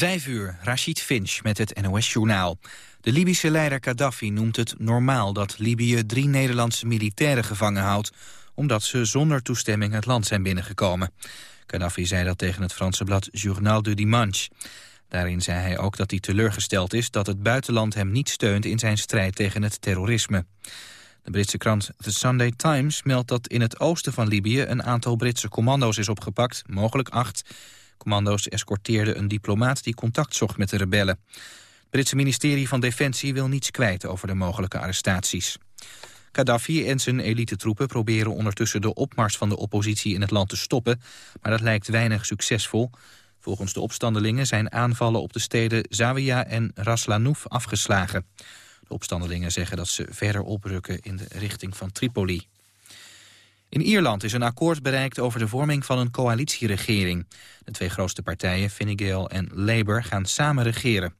Vijf uur, Rashid Finch met het NOS-journaal. De Libische leider Gaddafi noemt het normaal dat Libië drie Nederlandse militairen gevangen houdt... omdat ze zonder toestemming het land zijn binnengekomen. Gaddafi zei dat tegen het Franse blad Journal du Dimanche. Daarin zei hij ook dat hij teleurgesteld is dat het buitenland hem niet steunt in zijn strijd tegen het terrorisme. De Britse krant The Sunday Times meldt dat in het oosten van Libië een aantal Britse commando's is opgepakt, mogelijk acht. Commando's escorteerden een diplomaat die contact zocht met de rebellen. Het Britse ministerie van Defensie wil niets kwijt over de mogelijke arrestaties. Gaddafi en zijn elitetroepen proberen ondertussen de opmars van de oppositie in het land te stoppen, maar dat lijkt weinig succesvol. Volgens de opstandelingen zijn aanvallen op de steden Zawiya en Raslanouf afgeslagen. De opstandelingen zeggen dat ze verder oprukken in de richting van Tripoli. In Ierland is een akkoord bereikt over de vorming van een coalitieregering. De twee grootste partijen, Fine Gael en Labour, gaan samen regeren.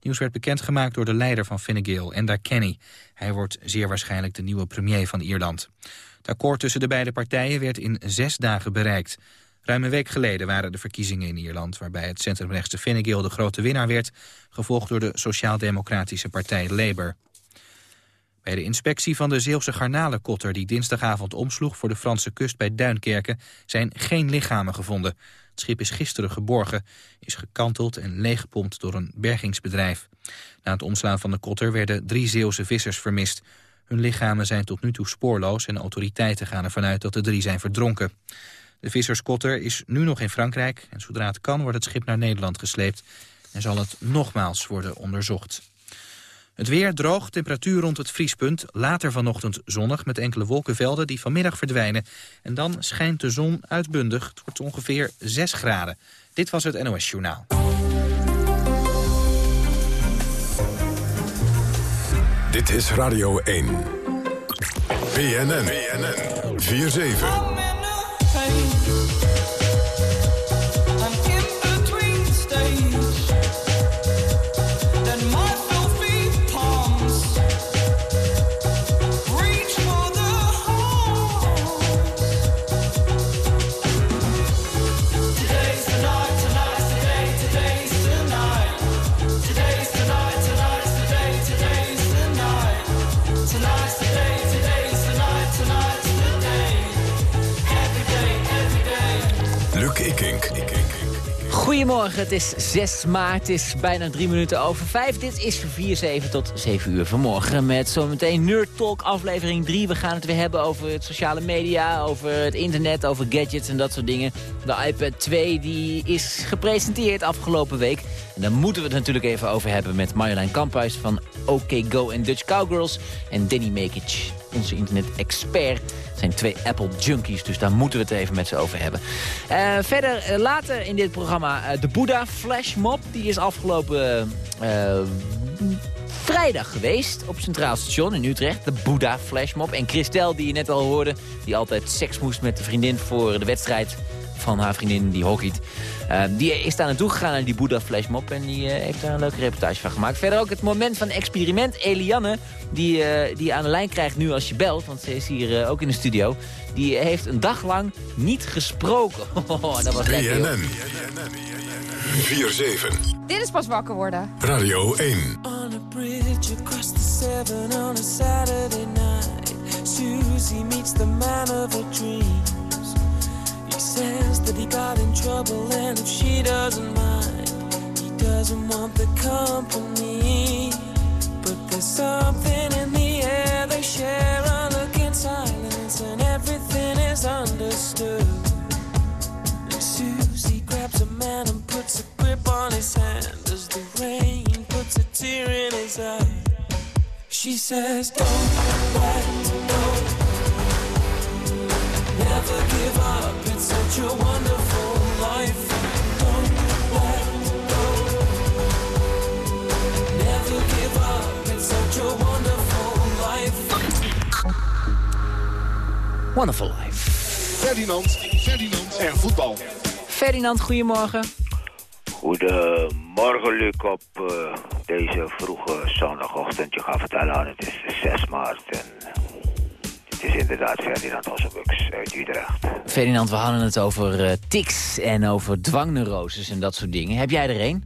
Nieuws werd bekendgemaakt door de leider van Fine Gael, Enda Kenny. Hij wordt zeer waarschijnlijk de nieuwe premier van Ierland. Het akkoord tussen de beide partijen werd in zes dagen bereikt. Ruim een week geleden waren de verkiezingen in Ierland... waarbij het centrumrechtse Fine Gael de grote winnaar werd... gevolgd door de sociaal-democratische partij Labour. Bij de inspectie van de Zeeuwse garnalenkotter die dinsdagavond omsloeg voor de Franse kust bij Duinkerken zijn geen lichamen gevonden. Het schip is gisteren geborgen, is gekanteld en leeggepompt door een bergingsbedrijf. Na het omslaan van de kotter werden drie Zeeuwse vissers vermist. Hun lichamen zijn tot nu toe spoorloos en autoriteiten gaan ervan uit dat de drie zijn verdronken. De visserskotter is nu nog in Frankrijk en zodra het kan wordt het schip naar Nederland gesleept en zal het nogmaals worden onderzocht. Het weer droog, temperatuur rond het vriespunt. Later vanochtend zonnig met enkele wolkenvelden die vanmiddag verdwijnen. En dan schijnt de zon uitbundig. Het ongeveer 6 graden. Dit was het NOS Journaal. Dit is Radio 1. BNN. BNN. 4-7. Goedemorgen, het is 6 maart, het is bijna drie minuten over 5. Dit is 4-7 tot 7 uur vanmorgen met zometeen Nerd Talk aflevering 3. We gaan het weer hebben over het sociale media, over het internet, over gadgets en dat soort dingen. De iPad 2 die is gepresenteerd afgelopen week. En daar moeten we het natuurlijk even over hebben met Marjolein Kamphuis van OK Go en Dutch Cowgirls. En Danny Mekic, onze internet-expert zijn twee Apple junkies, dus daar moeten we het even met ze over hebben. Uh, verder, uh, later in dit programma uh, de Buddha Flash Mob. Die is afgelopen vrijdag geweest op Centraal Station in Utrecht. De Buddha Flash Mob. En Christel, die je net al hoorde, die altijd seks moest met de vriendin voor de wedstrijd van haar vriendin die hockeyt. Uh, die is daar naartoe gegaan naar die Buddha Flashmob en die uh, heeft daar een leuke reportage van gemaakt. Verder ook het moment van experiment. Elianne, die, uh, die aan de lijn krijgt nu als je belt, want ze is hier ook in de studio. Die heeft een dag lang niet gesproken. Oh, dat was lekker. BNN. 4-7. Dit is pas wakker worden. Radio 1. On a bridge across the on a Saturday night. Susie meets the man of. Says that he got in trouble and if she doesn't mind, he doesn't want the company. But there's something in the air they share a look in silence and everything is understood. And Susie grabs a man and puts a grip on his hand as the rain puts a tear in his eye. She says, Don't let go. Never give up, it's such a wonderful life. Don't let go. Never give up, it's such a wonderful life. Wonderful life. Ferdinand, Ferdinand en voetbal. Ferdinand, goedemorgen. Goedemorgen, Luc, op uh, deze vroege zondagochtend. Je gaat vertellen, het is 6 maart en het is inderdaad Ferdinand Osselbux uit Utrecht. Ferdinand, we hadden het over uh, tics en over dwangneuroses en dat soort dingen. Heb jij er een?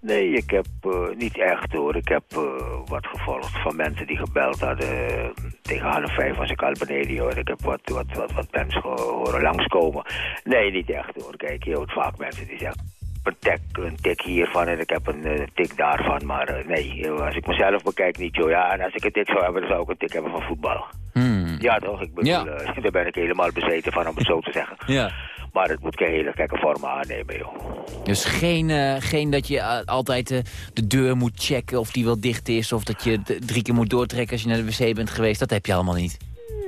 Nee, ik heb eh, niet echt hoor. Ik heb eh, wat gevolgd van mensen die gebeld hadden. tegen half vijf was ik al beneden hoor. Ik heb wat, wat, wat, wat mensen horen langskomen. Nee, niet echt hoor. Kijk, je hoort vaak mensen die zeggen... Een tik, een tik hiervan en ik heb een eh, tik daarvan. Maar eh, nee, joh, als ik mezelf bekijk niet joh. Ja, en als ik een tik zou hebben, dan zou ik een tik hebben van voetbal. Hmm. Ja toch? Ik bedoel, Ja. eh, daar ben ik helemaal bezeten van om het zo te zeggen. Ja. Maar het moet geen hele gekke vormen aannemen joh. Dus geen, eh, geen dat je eh, altijd eh, de deur moet checken of die wel dicht is... of dat je drie keer moet doortrekken als je naar de wc bent geweest. Dat heb je allemaal niet.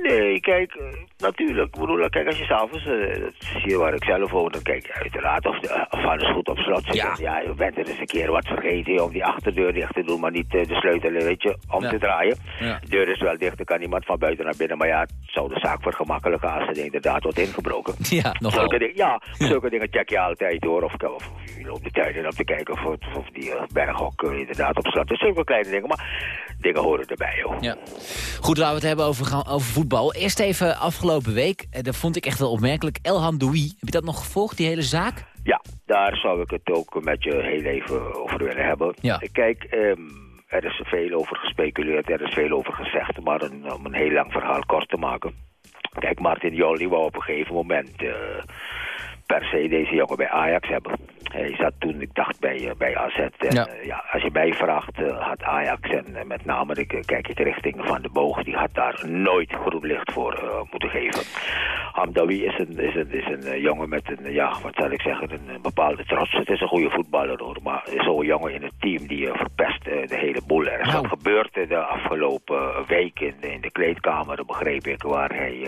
Nee, kijk, eh, natuurlijk. Ik bedoel, kijk, als je s'avonds, uh, dat is hier waar ik zelf woon, dan kijk je uiteraard of, de, of alles goed op slot zit. Ja. Ja, je bent er eens een keer wat vergeten om die achterdeur dicht te doen, maar niet eh, de sleutel, weet je, om Ja. te draaien. Ja. De deur is wel dicht, er kan niemand van buiten naar binnen, maar ja, het zou de zaak vergemakkelijken als het inderdaad wordt ingebroken. Ja, nogal. Zulke dingen, ja, zulke dingen check je altijd hoor. Of, of, of je loopt de tuin in om te kijken of, of, die uh, berghok inderdaad op slot is. Zulke kleine dingen, maar dingen horen erbij joh. Ja. Goed, laten we het hebben over, over voetbal. Eerst even afgelopen week. Eh, dat vond ik echt wel opmerkelijk. Elham Doui. Heb je dat nog gevolgd, die hele zaak? Ja, daar zou ik het ook met je heel even over willen hebben. Ja. Kijk, ehm, er is veel over gespeculeerd, er is veel over gezegd, maar een, om een heel lang verhaal kort te maken. Kijk, Martin Jol die wou op een gegeven moment eh, per se deze jongen bij Ajax hebben. Hij zat toen, ik dacht, bij, eh, bij AZ. En, Ja. eh, ja, als je mij vraagt, eh, had Ajax en met name, ik, kijk ik richting Van de Boog, die had daar nooit groen licht voor moeten geven. Hamdawi is een, is een, is een jongen met een, ja, wat zal ik zeggen, een, bepaalde trots. Het is een goede voetballer hoor, maar zo'n jongen in het team die verpest de hele boel. Er is Nou. wat gebeurd de afgelopen week in, de- in de kleedkamer, begreep ik, waar hij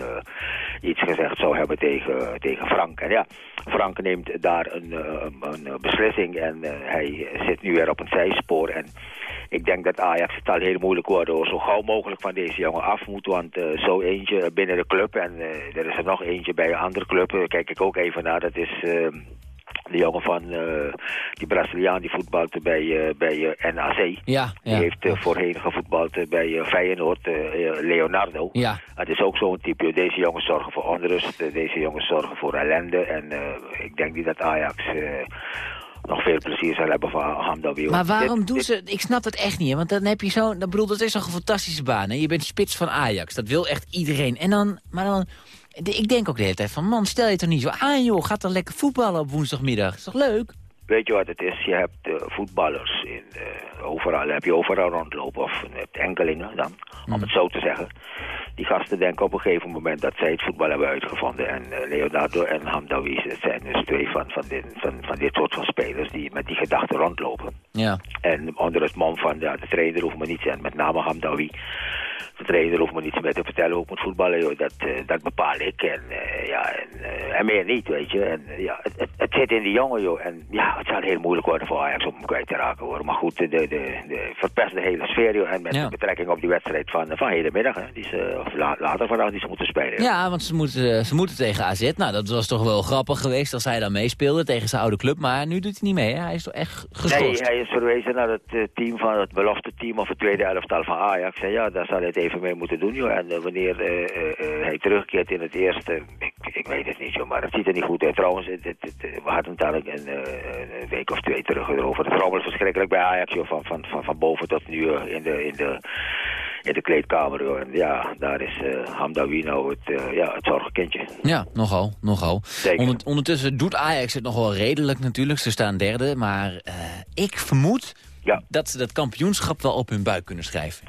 iets gezegd zou hebben tegen, tegen Frank. En ja, Frank neemt daar een, eh, een, beslissing en eh, hij zit nu weer op een zijspoor. En ik denk dat Ajax het al heel moeilijk wordt door zo gauw mogelijk van deze jongen af moet. Want eh, zo eentje binnen de club en er is er nog eentje bij een andere club. eh, kijk ik ook even naar, dat is... de jongen van eh, die Braziliaan die voetbalde bij, eh, bij eh, NAC. Ja, Die ja. heeft eh, voorheen gevoetbald bij Feyenoord, Leonardo. Ja. Het is ook zo'n type. Deze jongens zorgen voor onrust. Deze jongens zorgen voor ellende. En ik denk niet dat Ajax veel plezier zal hebben van Hamdawi. Maar waarom Dit- doen dit- ze... Ik snap dat echt niet, hè? want dan heb je zo... Dan bedoel, dat is toch een fantastische baan, hè? Je bent spits van Ajax, dat wil echt iedereen. En dan... Maar dan... Ik denk ook de hele tijd van, man, stel je toch niet zo aan, joh. Ga dan lekker voetballen op woensdagmiddag. Is toch leuk? Weet je wat het is? Je hebt eh, voetballers in, eh, overal, heb je overal rondlopen. Of je hebt enkelingen dan, om het zo te zeggen. Die gasten denken op een gegeven moment dat zij het voetbal hebben uitgevonden. En eh, Leonardo en Hamdawi zijn dus twee van, van, dit, van, van dit soort van spelers die met die gedachten rondlopen. Ja. En onder het mom van ja, de trainer hoeft me niets, en met name Hamdawi. De trainer hoeft me niets meer te vertellen hoe ik moet voetballen, joh. Dat, eh, dat bepaal ik. En, eh, ja, en, eh, en meer niet, weet je. En, ja, het, het, het zit in die jongen, joh. En ja, het zal heel moeilijk worden voor Ajax om hem kwijt te raken, hoor. Maar goed, de, de, de verpest de hele sfeer, joh. En met Ja. de betrekking op die wedstrijd van, van hedenmiddag, hè. Die ze, of la- later vandaag, die ze moeten spelen. joh. Ja, want ze moeten, ze moeten tegen AZ. Nou, dat was toch wel grappig geweest als hij dan meespeelde tegen zijn oude club. Maar nu doet hij niet mee, hè? Hij is toch echt Nee, geschorst. hij is verwezen naar het eh, team van het belofte team of het tweede elftal van Ajax. En ja, daar zal hij het even mee moeten doen, joh. En eh, wanneer eh, hij terugkeert in het eerste, ik, ik weet het niet, joh, maar het ziet er niet goed uit. Trouwens, het, we hadden het eigenlijk een, week of twee terug erover. Het rommelt verschrikkelijk bij Ajax, joh, van, van, van, van boven tot nu in de... In de in de kleedkamer. En ja, daar is eh Hamdawi nou het, eh, ja, het zorgenkindje. Ja, nogal, nogal. Zeker. Ondertussen doet Ajax het nog wel redelijk natuurlijk. Ze staan derde, maar eh, ik vermoed Ja. dat ze dat kampioenschap wel op hun buik kunnen schrijven.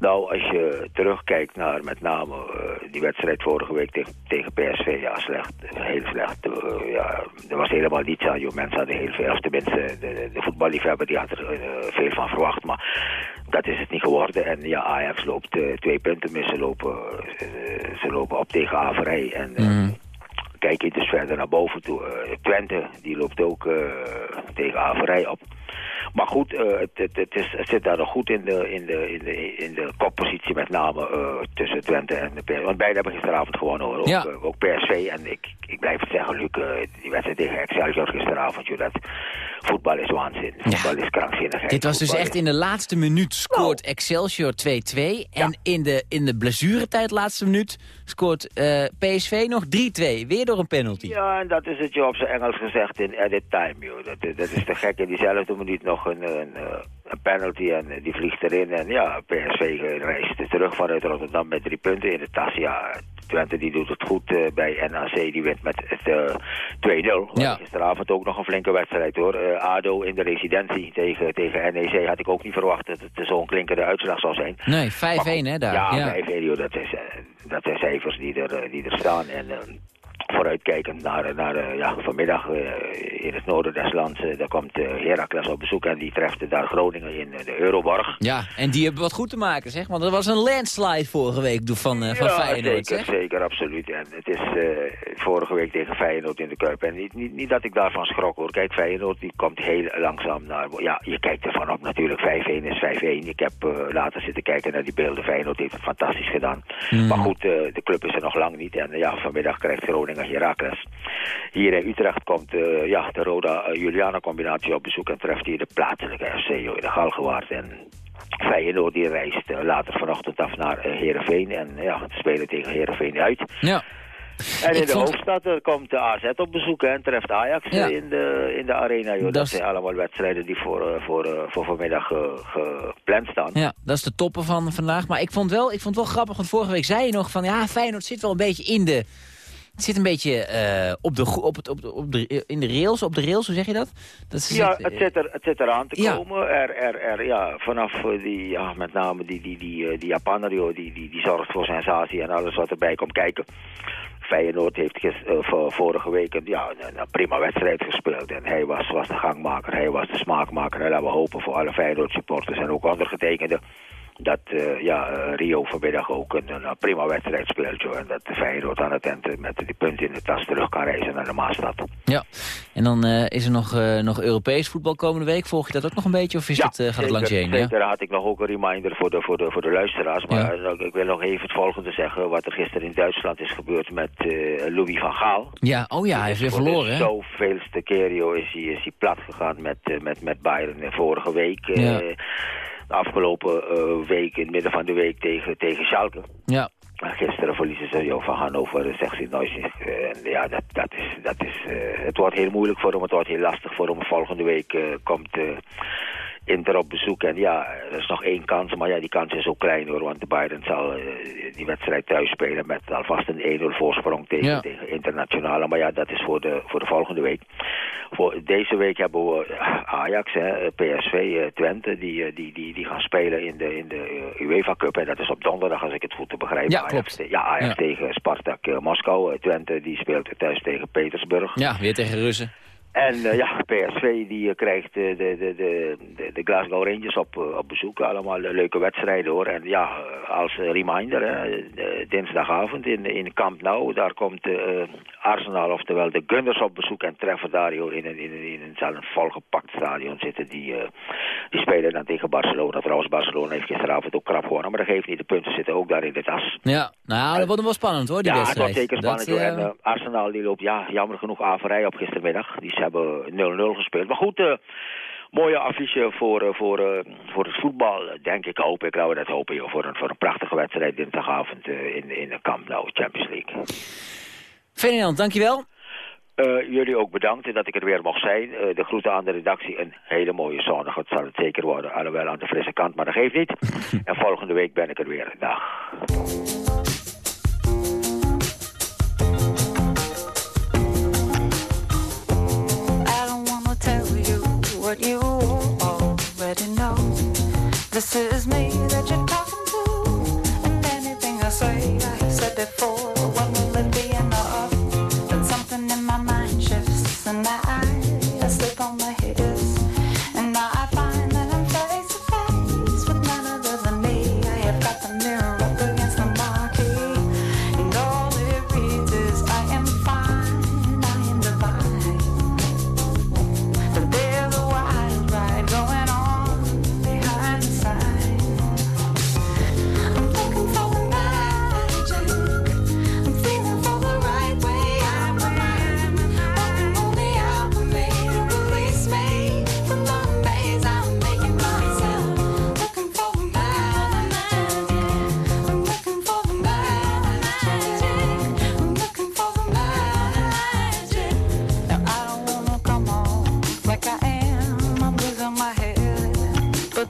Nou, als je terugkijkt naar met name eh, die wedstrijd vorige week tegen, tegen PSV, ja, slecht, heel slecht. Eh, ja, er was helemaal niets aan. Joh. Mensen hadden heel veel, of tenminste de, de, voetballiefhebber die had er eh, veel van verwacht. Maar dat is het niet geworden. En ja, Ajax loopt eh, twee punten mis. Ze lopen, eh, ze lopen op tegen Averij. En eh, kijk je dus verder naar boven toe. Twente, die loopt ook tegen Averij op. Maar goed, eh, het, het, het, is, het zit daar nog goed in de, in de, in de, in de koppositie, met name eh, tussen Twente en de PSV. Want beide hebben gisteravond gewonnen hoor. Ook, Ja. eh, ook PSV. En ik, ik blijf het zeggen, Luc, die wedstrijd tegen Excelsior gisteravond, joh, dat voetbal is waanzin. Voetbal is krankzinnig. Dit was dus echt in de laatste minuut scoort Excelsior 2-2. En in de, in de blessuretijd laatste minuut scoort PSV nog 3-2. Weer door een penalty. Ja, en dat is het je op zijn Engels gezegd in edit time, joh. Dat, dat is te gek. In diezelfde minuut nog nog een, een, eh, een penalty en eh, die vliegt erin. En ja, PSV reist terug vanuit Rotterdam met drie punten in de tas. Ja, Twente die doet het goed eh, bij NAC. Die wint met het, eh 2-0. Ja. Gisteravond ook nog een flinke wedstrijd hoor. Eh, ADO in de residentie tegen, tegen NEC had ik ook niet verwacht dat het zo'n klinkende uitslag zou zijn. Nee, 5-1 hè daar. Ja, Ja. 5-1 joh, dat, is, dat zijn cijfers die er, die er staan. En eh, vooruitkijkend naar, naar eh, ja, vanmiddag eh, in het noorden des lands, eh, daar komt Heracles op bezoek en die treft daar Groningen in de Euroborg. Ja, en die hebben wat goed te maken, zeg. Want er was een landslide vorige week van, van ja, Feyenoord, zeker, zeg. zeker, absoluut. En het is vorige week tegen Feyenoord in de Kuip. En niet, niet, niet dat ik daarvan schrok hoor. Kijk, Feyenoord die komt heel langzaam naar... Ja, je kijkt ervan op natuurlijk. 5-1 is 5-1. Ik heb later zitten kijken naar die beelden. Feyenoord heeft het fantastisch gedaan. Hmm. Maar goed, de club is er nog lang niet. En ja, vanmiddag krijgt Groningen Heracles. Hier in Utrecht komt eh, ja, de Roda-Juliana-combinatie op bezoek... en treft hier de plaatselijke FC in de Galgenwaard. En Feyenoord die reist eh, later vanochtend af naar eh, Heerenveen. En ja, spelen tegen Heerenveen uit. Ja. En in Ik de vond- hoofdstad eh, komt de AZ op bezoek hè, en treft Ajax eh, Ja. in, de, in de arena. Joh. Dat, zijn allemaal wedstrijden die voor, eh, voor, eh, voor vanmiddag eh, gepland staan. Ja, dat is de toppen van vandaag. Maar ik vond, wel, ik vond het wel grappig, want vorige week zei je nog van... ja, Feyenoord zit wel een beetje in de... Het zit een beetje eh, op de, op het, op de, op de, in de rails, op de rails, hoe zeg je dat? dat ze Ja, zit, het zit, er, het zit eraan te Ja. komen. Er, er, er, ja, vanaf eh, die, ja, met name die, die, die, eh, die Japaner, die, die, die zorgt voor sensatie en alles wat erbij komt kijken. Feyenoord heeft gis- vorige week een, ja, een, een prima wedstrijd gespeeld. En hij was, was de gangmaker, hij was de smaakmaker. En laten we hopen voor alle Feyenoord supporters en ook ondergetekende... dat eh, ja, eh, Rio vanmiddag ook een, een prima wedstrijd speelt. Joh, en dat de Feyenoord aan het eind met die punten in de tas terug kan reizen naar de Maastad. Ja, en dan eh, is er nog, eh, nog Europees voetbal komende week. Volg je dat ook nog een beetje of is het, eh, gaat het zeker, langs je heen? Ja? Had ik nog ook een reminder voor de, voor de, voor de luisteraars. Maar Ja. eh, ik wil nog even het volgende zeggen. Wat er gisteren in Duitsland is gebeurd met eh, Louis van Gaal. ja, oh ja, hij heeft weer verloren, hè? zoveelste keer joh, is hij, is hij plat gegaan met, eh, met, met Bayern eh, vorige week. eh, Ja. De afgelopen eh, week, in het midden van de week tegen, tegen Schalke. Ja, Gisteren verliezen ze joh, van Hannover, eh, zegt hij nooit. En ja, dat, dat is, dat is, eh, het wordt heel moeilijk voor hem, het wordt heel lastig voor hem. Volgende week eh, komt eh, Inter op bezoek. En ja, er is nog één kans, maar ja, die kans is ook klein hoor. Want de Bayern zal eh, die wedstrijd thuis spelen met alvast een 1-0 voorsprong tegen, Ja. tegen Internationale. Maar ja, dat is voor de, voor de volgende week. Voor deze week hebben we eh, Ajax, hè, PSV, eh, Twente, die, die, die, die gaan spelen in de, in de UEFA Cup. En dat is op donderdag, als ik het goed begrepen. Ja, Ajax, klopt. Ja, Ajax Ja. tegen Spartak Moskou. Twente die speelt thuis tegen Petersburg. ja, weer tegen Russen. En eh, ja, PSV die eh, krijgt eh, de, de, de, de, de Glasgow Rangers op, op bezoek. Allemaal leuke wedstrijden hoor. En ja, als reminder, hè, dinsdagavond in, in Camp Nou, daar komt eh, Arsenal, oftewel de Gunners op bezoek en treffen daar joh, in, een, in, een, in een, volgepakt stadion zitten. Die, die spelen dan tegen Barcelona. Trouwens, Barcelona heeft gisteravond ook krap gewonnen, maar dat geeft niet. De punten zitten ook daar in de tas. Ja, nou, dat wordt wel spannend hoor, die ja, wedstrijd. wordt zeker spannend. Dat, hoor. En Arsenal die loopt ja, jammer genoeg averij op gistermiddag. Die hebben 0-0 gespeeld. Maar goed, eh, mooie affiche voor, eh, voor, eh, voor het voetbal, denk ik. Hoop ik, laten we dat hopen. Joh, voor, een, voor een prachtige wedstrijd dinsdagavond in, in de Camp Nou Champions League. Ferdinand, dankjewel. Eh, jullie ook bedankt dat ik er weer mocht zijn. De groeten aan de redactie. Een hele mooie zondag. Het zal het zeker worden. Alhoewel aan de frisse kant, maar dat geeft niet. en volgende week ben ik er weer. Dag. What you already know. This is me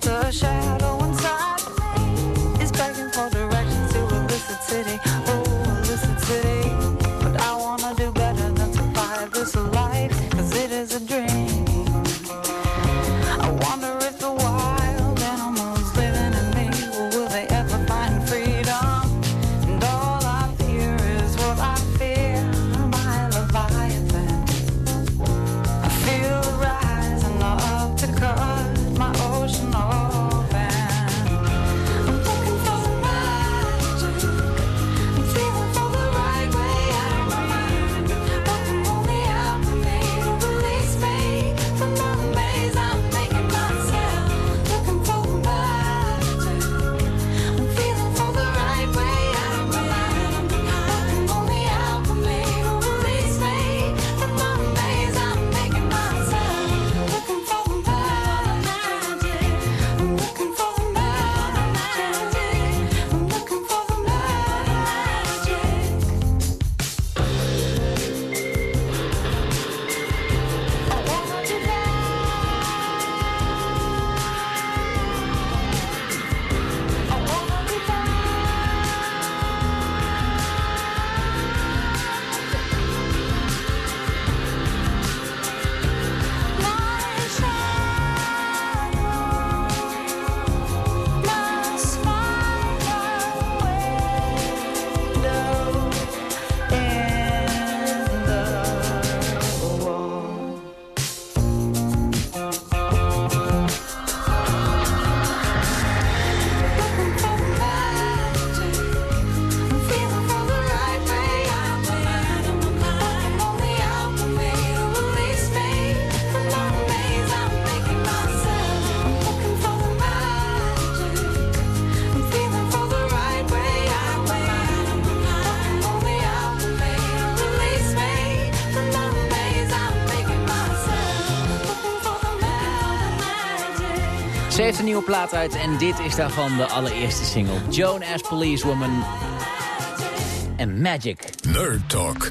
the shadow heeft een nieuwe plaat uit en dit is daarvan de allereerste single. Joan as Policewoman en Magic. Nerd Talk.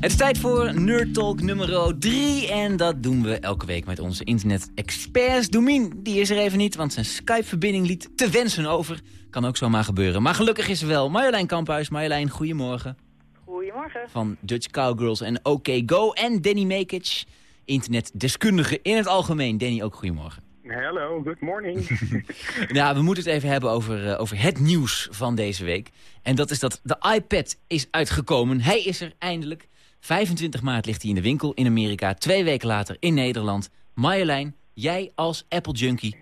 Het is tijd voor Nerd Talk nummer 3. En dat doen we elke week met onze internet-experts. Domien, die is er even niet, want zijn Skype-verbinding liet te wensen over. Kan ook zomaar gebeuren. Maar gelukkig is er wel Marjolein Kamphuis. Marjolein, goedemorgen. Goedemorgen. Van Dutch Cowgirls en OK Go. En Danny Mekic, internetdeskundige in het algemeen. Danny, ook goedemorgen. Hello, good morning. Nou, we moeten het even hebben over, eh, over het nieuws van deze week. En dat is dat de iPad is uitgekomen. Hij is er eindelijk. 25 maart ligt hij in de winkel in Amerika. Twee weken later in Nederland. Marjolein, jij als Apple junkie.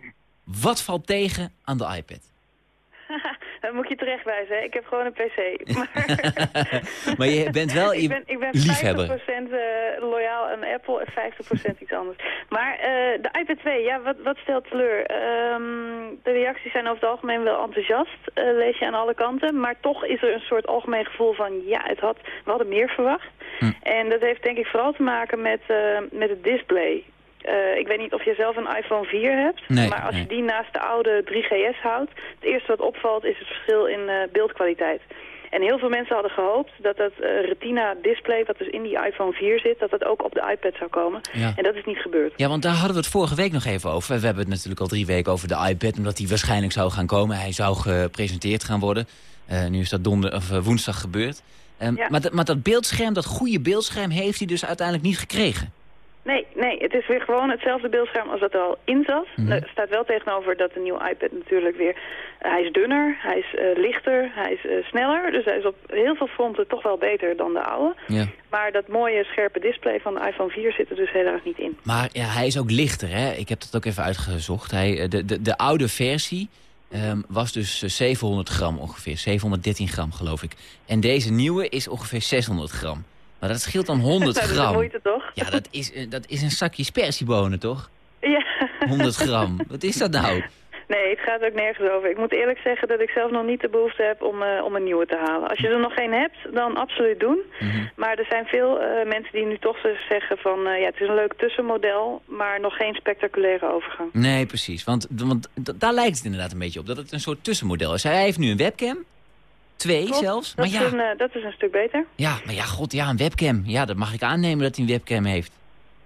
Wat valt tegen aan de iPad? Dan moet ik je terechtwijzen, hè? ik heb gewoon een pc. Maar, Maar je bent wel ik ben, ik ben 50% liefhebber. eh, loyaal aan Apple en 50% iets anders. Maar eh, de iPad 2, ja, wat, wat stelt teleur? Ehm, de reacties zijn over het algemeen wel enthousiast, eh, lees je aan alle kanten. Maar toch is er een soort algemeen gevoel van, ja, het had, we hadden meer verwacht. Hm. En dat heeft denk ik vooral te maken met, eh, met het display. Eh, ik weet niet of je zelf een iPhone 4 hebt, Nee, maar als nee. je die naast de oude 3GS houdt, het eerste wat opvalt is het verschil in eh, beeldkwaliteit. En heel veel mensen hadden gehoopt dat dat eh, retina-display, wat dus in die iPhone 4 zit, dat dat ook op de iPad zou komen. Ja. En dat is niet gebeurd. Ja, want daar hadden we het vorige week nog even over. We hebben het natuurlijk al drie weken over de iPad... omdat die waarschijnlijk zou gaan komen. Hij zou gepresenteerd gaan worden. Nu is dat donder, of, woensdag gebeurd. Ehm, Ja. maar, maar dat beeldscherm, dat goede beeldscherm... heeft hij dus uiteindelijk niet gekregen. Nee, nee, het is weer gewoon hetzelfde beeldscherm als dat er al in zat. Mhm. Er staat wel tegenover dat de nieuwe iPad natuurlijk weer... eh, hij is dunner, hij is eh, lichter, hij is eh, sneller. Dus hij is op heel veel fronten toch wel beter dan de oude. Ja. Maar dat mooie scherpe display van de iPhone 4 zit er dus helaas niet in. Maar ja, hij is ook lichter, hè? Ik heb dat ook even uitgezocht. Hij, de, de, de oude versie ehm, was dus eh, 700 gram ongeveer. 713 gram, geloof ik. En deze nieuwe is ongeveer 600 gram. Maar dat scheelt dan 100 Dat is gram. moeite toch? Ja, dat is, eh, dat is een zakje spersiebonen, toch? Ja. 100 gram. Wat is dat nou? Nee, het gaat ook nergens over. Ik moet eerlijk zeggen dat ik zelf nog niet de behoefte heb om, eh, om een nieuwe te halen. Als je er nog geen hebt, dan absoluut doen. Mhm. Maar er zijn veel eh, mensen die nu toch zeggen van... ja, het is een leuk tussenmodel, maar nog geen spectaculaire overgang. Nee, precies. Want, want daar lijkt het inderdaad een beetje op. Dat het een soort tussenmodel is. Hij heeft nu een webcam. Twee Klopt, zelfs. Dat, Maar is ja, een, eh, dat is een stuk beter. ja, maar ja, god, ja, een webcam. Ja, dat mag ik aannemen dat hij een webcam heeft.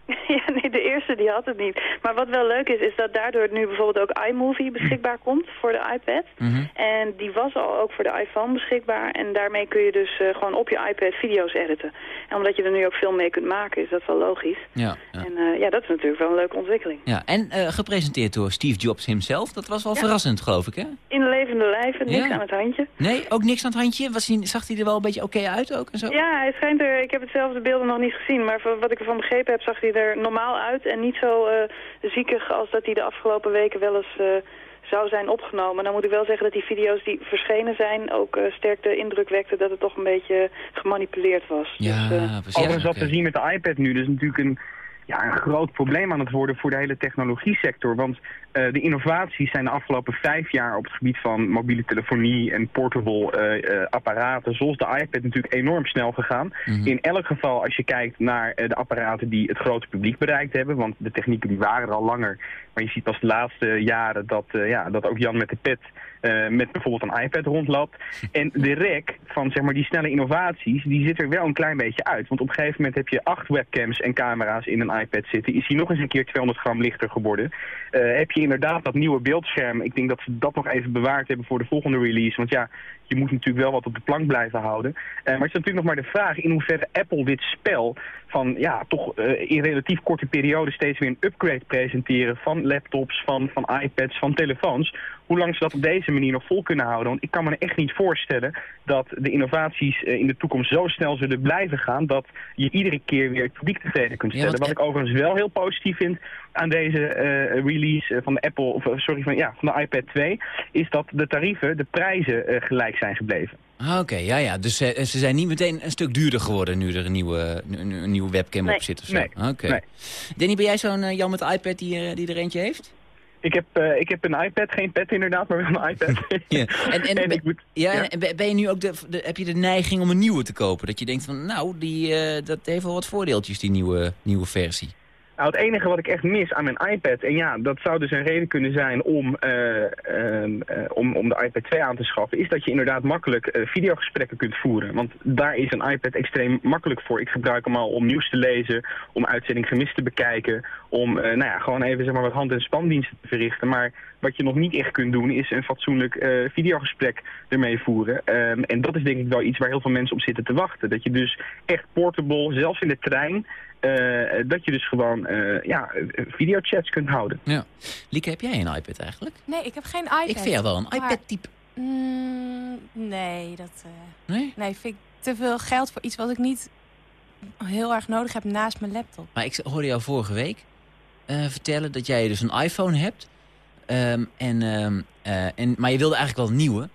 ja, nee, de eerste die had het niet. Maar wat wel leuk is, is dat daardoor nu bijvoorbeeld ook iMovie beschikbaar komt voor de iPad. Mhm. En die was al ook voor de iPhone beschikbaar. En daarmee kun je dus eh, gewoon op je iPad video's editen. En omdat je er nu ook veel mee kunt maken, is dat wel logisch. Ja, ja. En eh, ja, dat is natuurlijk wel een leuke ontwikkeling. ja. En eh, gepresenteerd door Steve Jobs himself. Dat was wel verrassend, geloof ik, hè? In levende lijven, niks Ja. aan het handje. Nee, ook niks aan het handje? Was hij, zag hij er wel een beetje oké uit ook en zo? Ja, hij schijnt er, ik heb het zelf de beelden nog niet gezien, maar van wat ik ervan begrepen heb, zag hij er normaal uit en niet zo eh, ziekig als dat hij de afgelopen weken wel eens eh, zou zijn opgenomen. Dan moet ik wel zeggen dat die video's die verschenen zijn ook eh, sterk de indruk wekten dat het toch een beetje gemanipuleerd was. Ja, Dus, eh, precies. Overigens wat we zien met de iPad nu, dat is natuurlijk een, ja, een groot probleem aan het worden voor de hele technologie-sector. Want eh, de innovaties zijn de afgelopen vijf jaar op het gebied van mobiele telefonie en portable eh, eh, apparaten, zoals de iPad natuurlijk enorm snel gegaan. Mhm. In elk geval als je kijkt naar de apparaten die het grote publiek bereikt hebben, want de technieken die waren er al langer, maar je ziet pas de laatste jaren dat, ja, dat ook Jan met de pet eh, met bijvoorbeeld een iPad rondloopt. En de rek van zeg maar, die snelle innovaties, die zit er wel een klein beetje uit. Want op een gegeven moment heb je acht webcams en camera's in een iPad zitten. Is die nog eens een keer 200 gram lichter geworden. Eh, heb je inderdaad dat nieuwe beeldscherm. Ik denk dat ze dat nog even bewaard hebben voor de volgende release. Want ja, je moet natuurlijk wel wat op de plank blijven houden. Eh, maar het is natuurlijk nog maar de vraag in hoeverre Apple dit spel van ja, toch eh, in relatief korte periode steeds weer een upgrade presenteren van laptops, van, van iPads, van telefoons. Hoe lang ze dat op deze manier nog vol kunnen houden. Want ik kan me echt niet voorstellen dat de innovaties eh, in de toekomst zo snel zullen blijven gaan dat je iedere keer weer het publiek tevreden kunt stellen. Wat ik overigens wel heel positief vind aan deze eh, release eh, van de Apple, of eh, sorry, van, ja, van de iPad 2, is dat de tarieven, de prijzen eh, gelijk zijn gebleven. Ah, Oké, ja, ja. Dus ze zijn niet meteen een stuk duurder geworden nu er een nieuwe, een, een nieuwe webcam Nee. op zit of zo. Nee, Oké. nee. Danny, ben jij zo'n Jan met de iPad die, die er eentje heeft? Ik heb, eh, ik heb een iPad, geen pad inderdaad, maar wel een iPad. Ja. En, en, En ik moet- ja, ja. en ben- je nu ook de, de- heb je de neiging om een nieuwe te kopen? Dat je denkt van, nou, die, eh, dat heeft wel wat voordeeltjes, die nieuwe, nieuwe versie. Nou, het enige wat ik echt mis aan mijn iPad, en ja, dat zou dus een reden kunnen zijn om, eh, ehm, eh, om, de iPad 2 aan te schaffen, is dat je inderdaad makkelijk eh, videogesprekken kunt voeren. Want daar is een iPad extreem makkelijk voor. Ik gebruik hem al om nieuws te lezen, om uitzending gemist te bekijken, om nou ja, gewoon even zeg maar, wat hand- en spandiensten te verrichten. Maar wat je nog niet echt kunt doen, is een fatsoenlijk videogesprek ermee voeren. Ehm, en dat is denk ik wel iets waar heel veel mensen op zitten te wachten. Dat je dus echt portable, zelfs in de trein, dat je dus gewoon eh, ja, eh, videochats kunt houden. Ja. Lieke, heb jij een iPad eigenlijk? Nee, ik heb geen iPad. Ik vind jou wel een Maar- iPad-type. Mm, nee, dat... eh, Nee? nee, vind ik te veel geld voor iets wat ik niet heel erg nodig heb naast mijn laptop. Maar ik hoorde jou vorige week eh, vertellen dat jij dus een iPhone hebt. Ehm, en, ehm, eh, en, maar je wilde eigenlijk wel een nieuwe.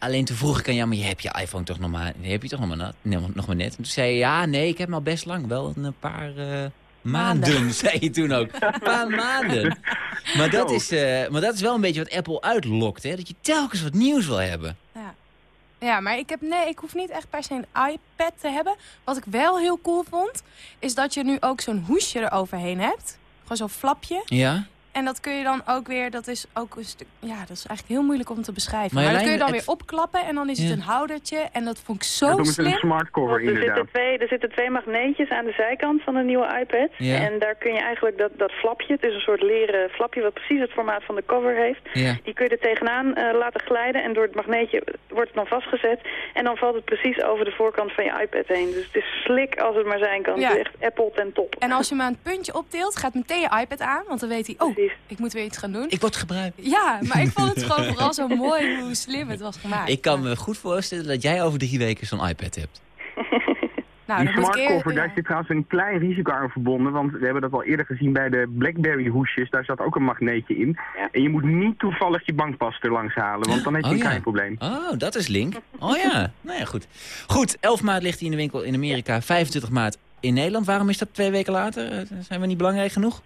Alleen toen vroeg ik aan jou, maar je hebt je iPhone toch nog maar, heb je toch nog maar, nee, nog maar net. En toen zei je, ja, nee, ik heb hem al best lang. Wel een paar eh, maanden, Maanden. zei je toen ook. Een paar maanden. Maar dat, is, eh, maar dat is wel een beetje wat Apple uitlokt, hè? Dat je telkens wat nieuws wil hebben. Ja. ja, maar ik, heb, nee, ik hoef niet echt per se een iPad te hebben. Wat ik wel heel cool vond, is dat je nu ook zo'n hoesje eroverheen hebt. Gewoon zo'n flapje. Ja? En dat kun je dan ook weer, dat is ook een stuk, ja, dat is eigenlijk heel moeilijk om te beschrijven. Maar Maar, dat kun je dan weer opklappen en dan is het Ja. een houdertje. En dat vond ik Dat zo noemen ze een slim. smart cover Want er, inderdaad. zitten twee, er zitten twee magneetjes aan de zijkant van de nieuwe iPad. Ja. En daar kun je eigenlijk dat, dat flapje, het is een soort leren flapje wat precies het formaat van de cover heeft. Ja. Die kun je er tegenaan eh, laten glijden en door het magneetje wordt het dan vastgezet. En dan valt het precies over de voorkant van je iPad heen. Dus het is slik als het maar zijn kan. Ja. Het is echt Apple ten top. En als je hem aan het puntje optilt, gaat meteen je iPad aan. Want dan weet hij, oh, Precies. Ik moet weer iets gaan doen. Ik word gebruikt. Ja, maar ik vond het gewoon vooral zo mooi hoe slim het was gemaakt. Ik kan me goed voorstellen dat jij over drie weken zo'n iPad hebt. nou, Die dan moet smart ik eer- cover, daar zit trouwens een klein risico aan verbonden. Want we hebben dat al eerder gezien bij de Blackberry hoesjes. Daar zat ook een magneetje in. Ja. En je moet niet toevallig je bankpas er langs halen. Want dan heb je Oh, een ja. klein probleem. Oh, dat is link. Oh ja, nou ja, goed. Goed, 11 maart ligt hij in de winkel in Amerika, 25 maart in Nederland. Waarom is dat twee weken later? Eh, Zijn we niet belangrijk genoeg?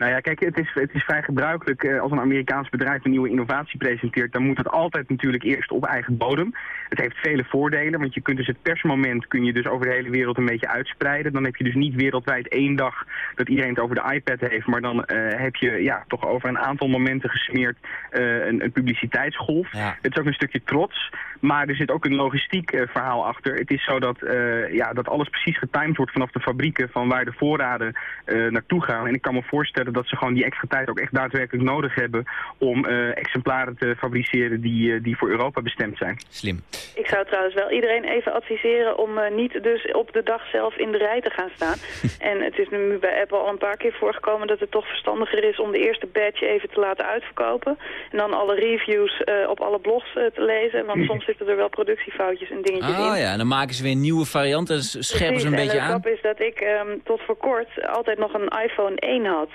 Nou ja, kijk, het is, het is vrij gebruikelijk eh, als een Amerikaans bedrijf een nieuwe innovatie presenteert. Dan moet het altijd natuurlijk eerst op eigen bodem. Het heeft vele voordelen, want je kunt dus het persmoment kun je dus over de hele wereld een beetje uitspreiden. Dan heb je dus niet wereldwijd één dag dat iedereen het over de iPad heeft, maar dan eh, heb je ja, toch over een aantal momenten gesmeerd eh, een, een publiciteitsgolf. Ja. Het is ook een stukje trots, maar er zit ook een logistiek eh, verhaal achter. Het is zo dat, eh, ja, dat alles precies getimed wordt vanaf de fabrieken van waar de voorraden eh, naartoe gaan. En ik kan me voorstellen dat ze gewoon die extra tijd ook echt daadwerkelijk nodig hebben om eh, exemplaren te fabriceren die, eh, die voor Europa bestemd zijn. Slim. Ik zou trouwens wel iedereen even adviseren om eh, niet dus op de dag zelf in de rij te gaan staan. en het is nu bij Apple al een paar keer voorgekomen dat het toch verstandiger is om de eerste badge even te laten uitverkopen. En dan alle reviews eh, op alle blogs eh, te lezen, want soms zitten er wel productiefoutjes en dingetjes in. Oh ja, en dan maken ze weer een nieuwe variant en s- scherpen ze een beetje en de aan. grap is dat ik ehm, tot voor kort altijd nog een iPhone 1 had.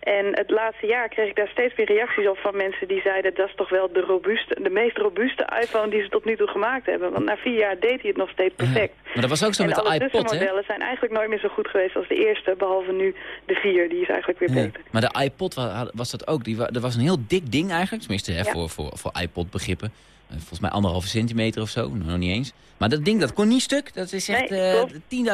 En het laatste jaar kreeg ik daar steeds meer reacties op van mensen die zeiden... dat is toch wel de, robuuste, de meest robuuste iPhone die ze tot nu toe gemaakt hebben. Want na vier jaar deed hij het nog steeds perfect. Maar dat was ook zo en met de iPod, hè? tussenmodellen zijn eigenlijk nooit meer zo goed geweest als de eerste. Behalve nu de vier, die is eigenlijk weer Ja. beter. Maar de iPod wa- was dat ook. Die dat was een heel dik ding eigenlijk. Tenminste, hè, Ja. voor, voor, voor iPod-begrippen. Volgens mij anderhalve centimeter of zo. Nog niet eens. Maar dat ding, dat kon niet stuk. Dat is echt Nee, eh, klopt.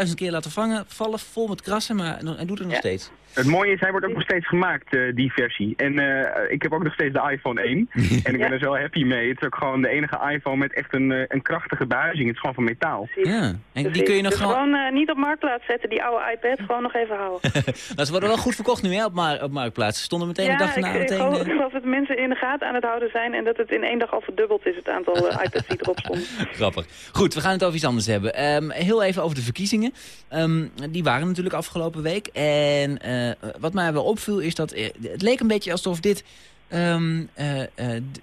10.000 keer laten vangen, vallen, vol met krassen. Maar hij doet het nog Ja. steeds. Het mooie is, hij wordt ook nog steeds gemaakt, eh, die versie. En eh, ik heb ook nog steeds de iPhone 1. en ik ben Ja. er zo happy mee. Het is ook gewoon de enige iPhone met echt een, eh, een krachtige behuizing. Het is gewoon van metaal. Precies. Ja. En die kun je nog dus gewoon... gewoon niet op marktplaats zetten, die oude iPad. Gewoon nog even houden. Nou, ze worden wel goed verkocht nu hè, op, mar op Marktplaats. Ze stonden meteen de ja, dag ik, daarna ik meteen... geloof, eh, ik geloof dat mensen in de gaten aan het houden zijn... en dat het in één dag al verdubbeld is, het aantal iPads die erop stonden. Grappig. Goed, we gaan het over iets anders hebben. Ehm, heel even over de verkiezingen. Ehm, die waren natuurlijk afgelopen week. En eh, wat mij wel opviel is dat... eh, het leek een beetje alsof dit ehm, eh,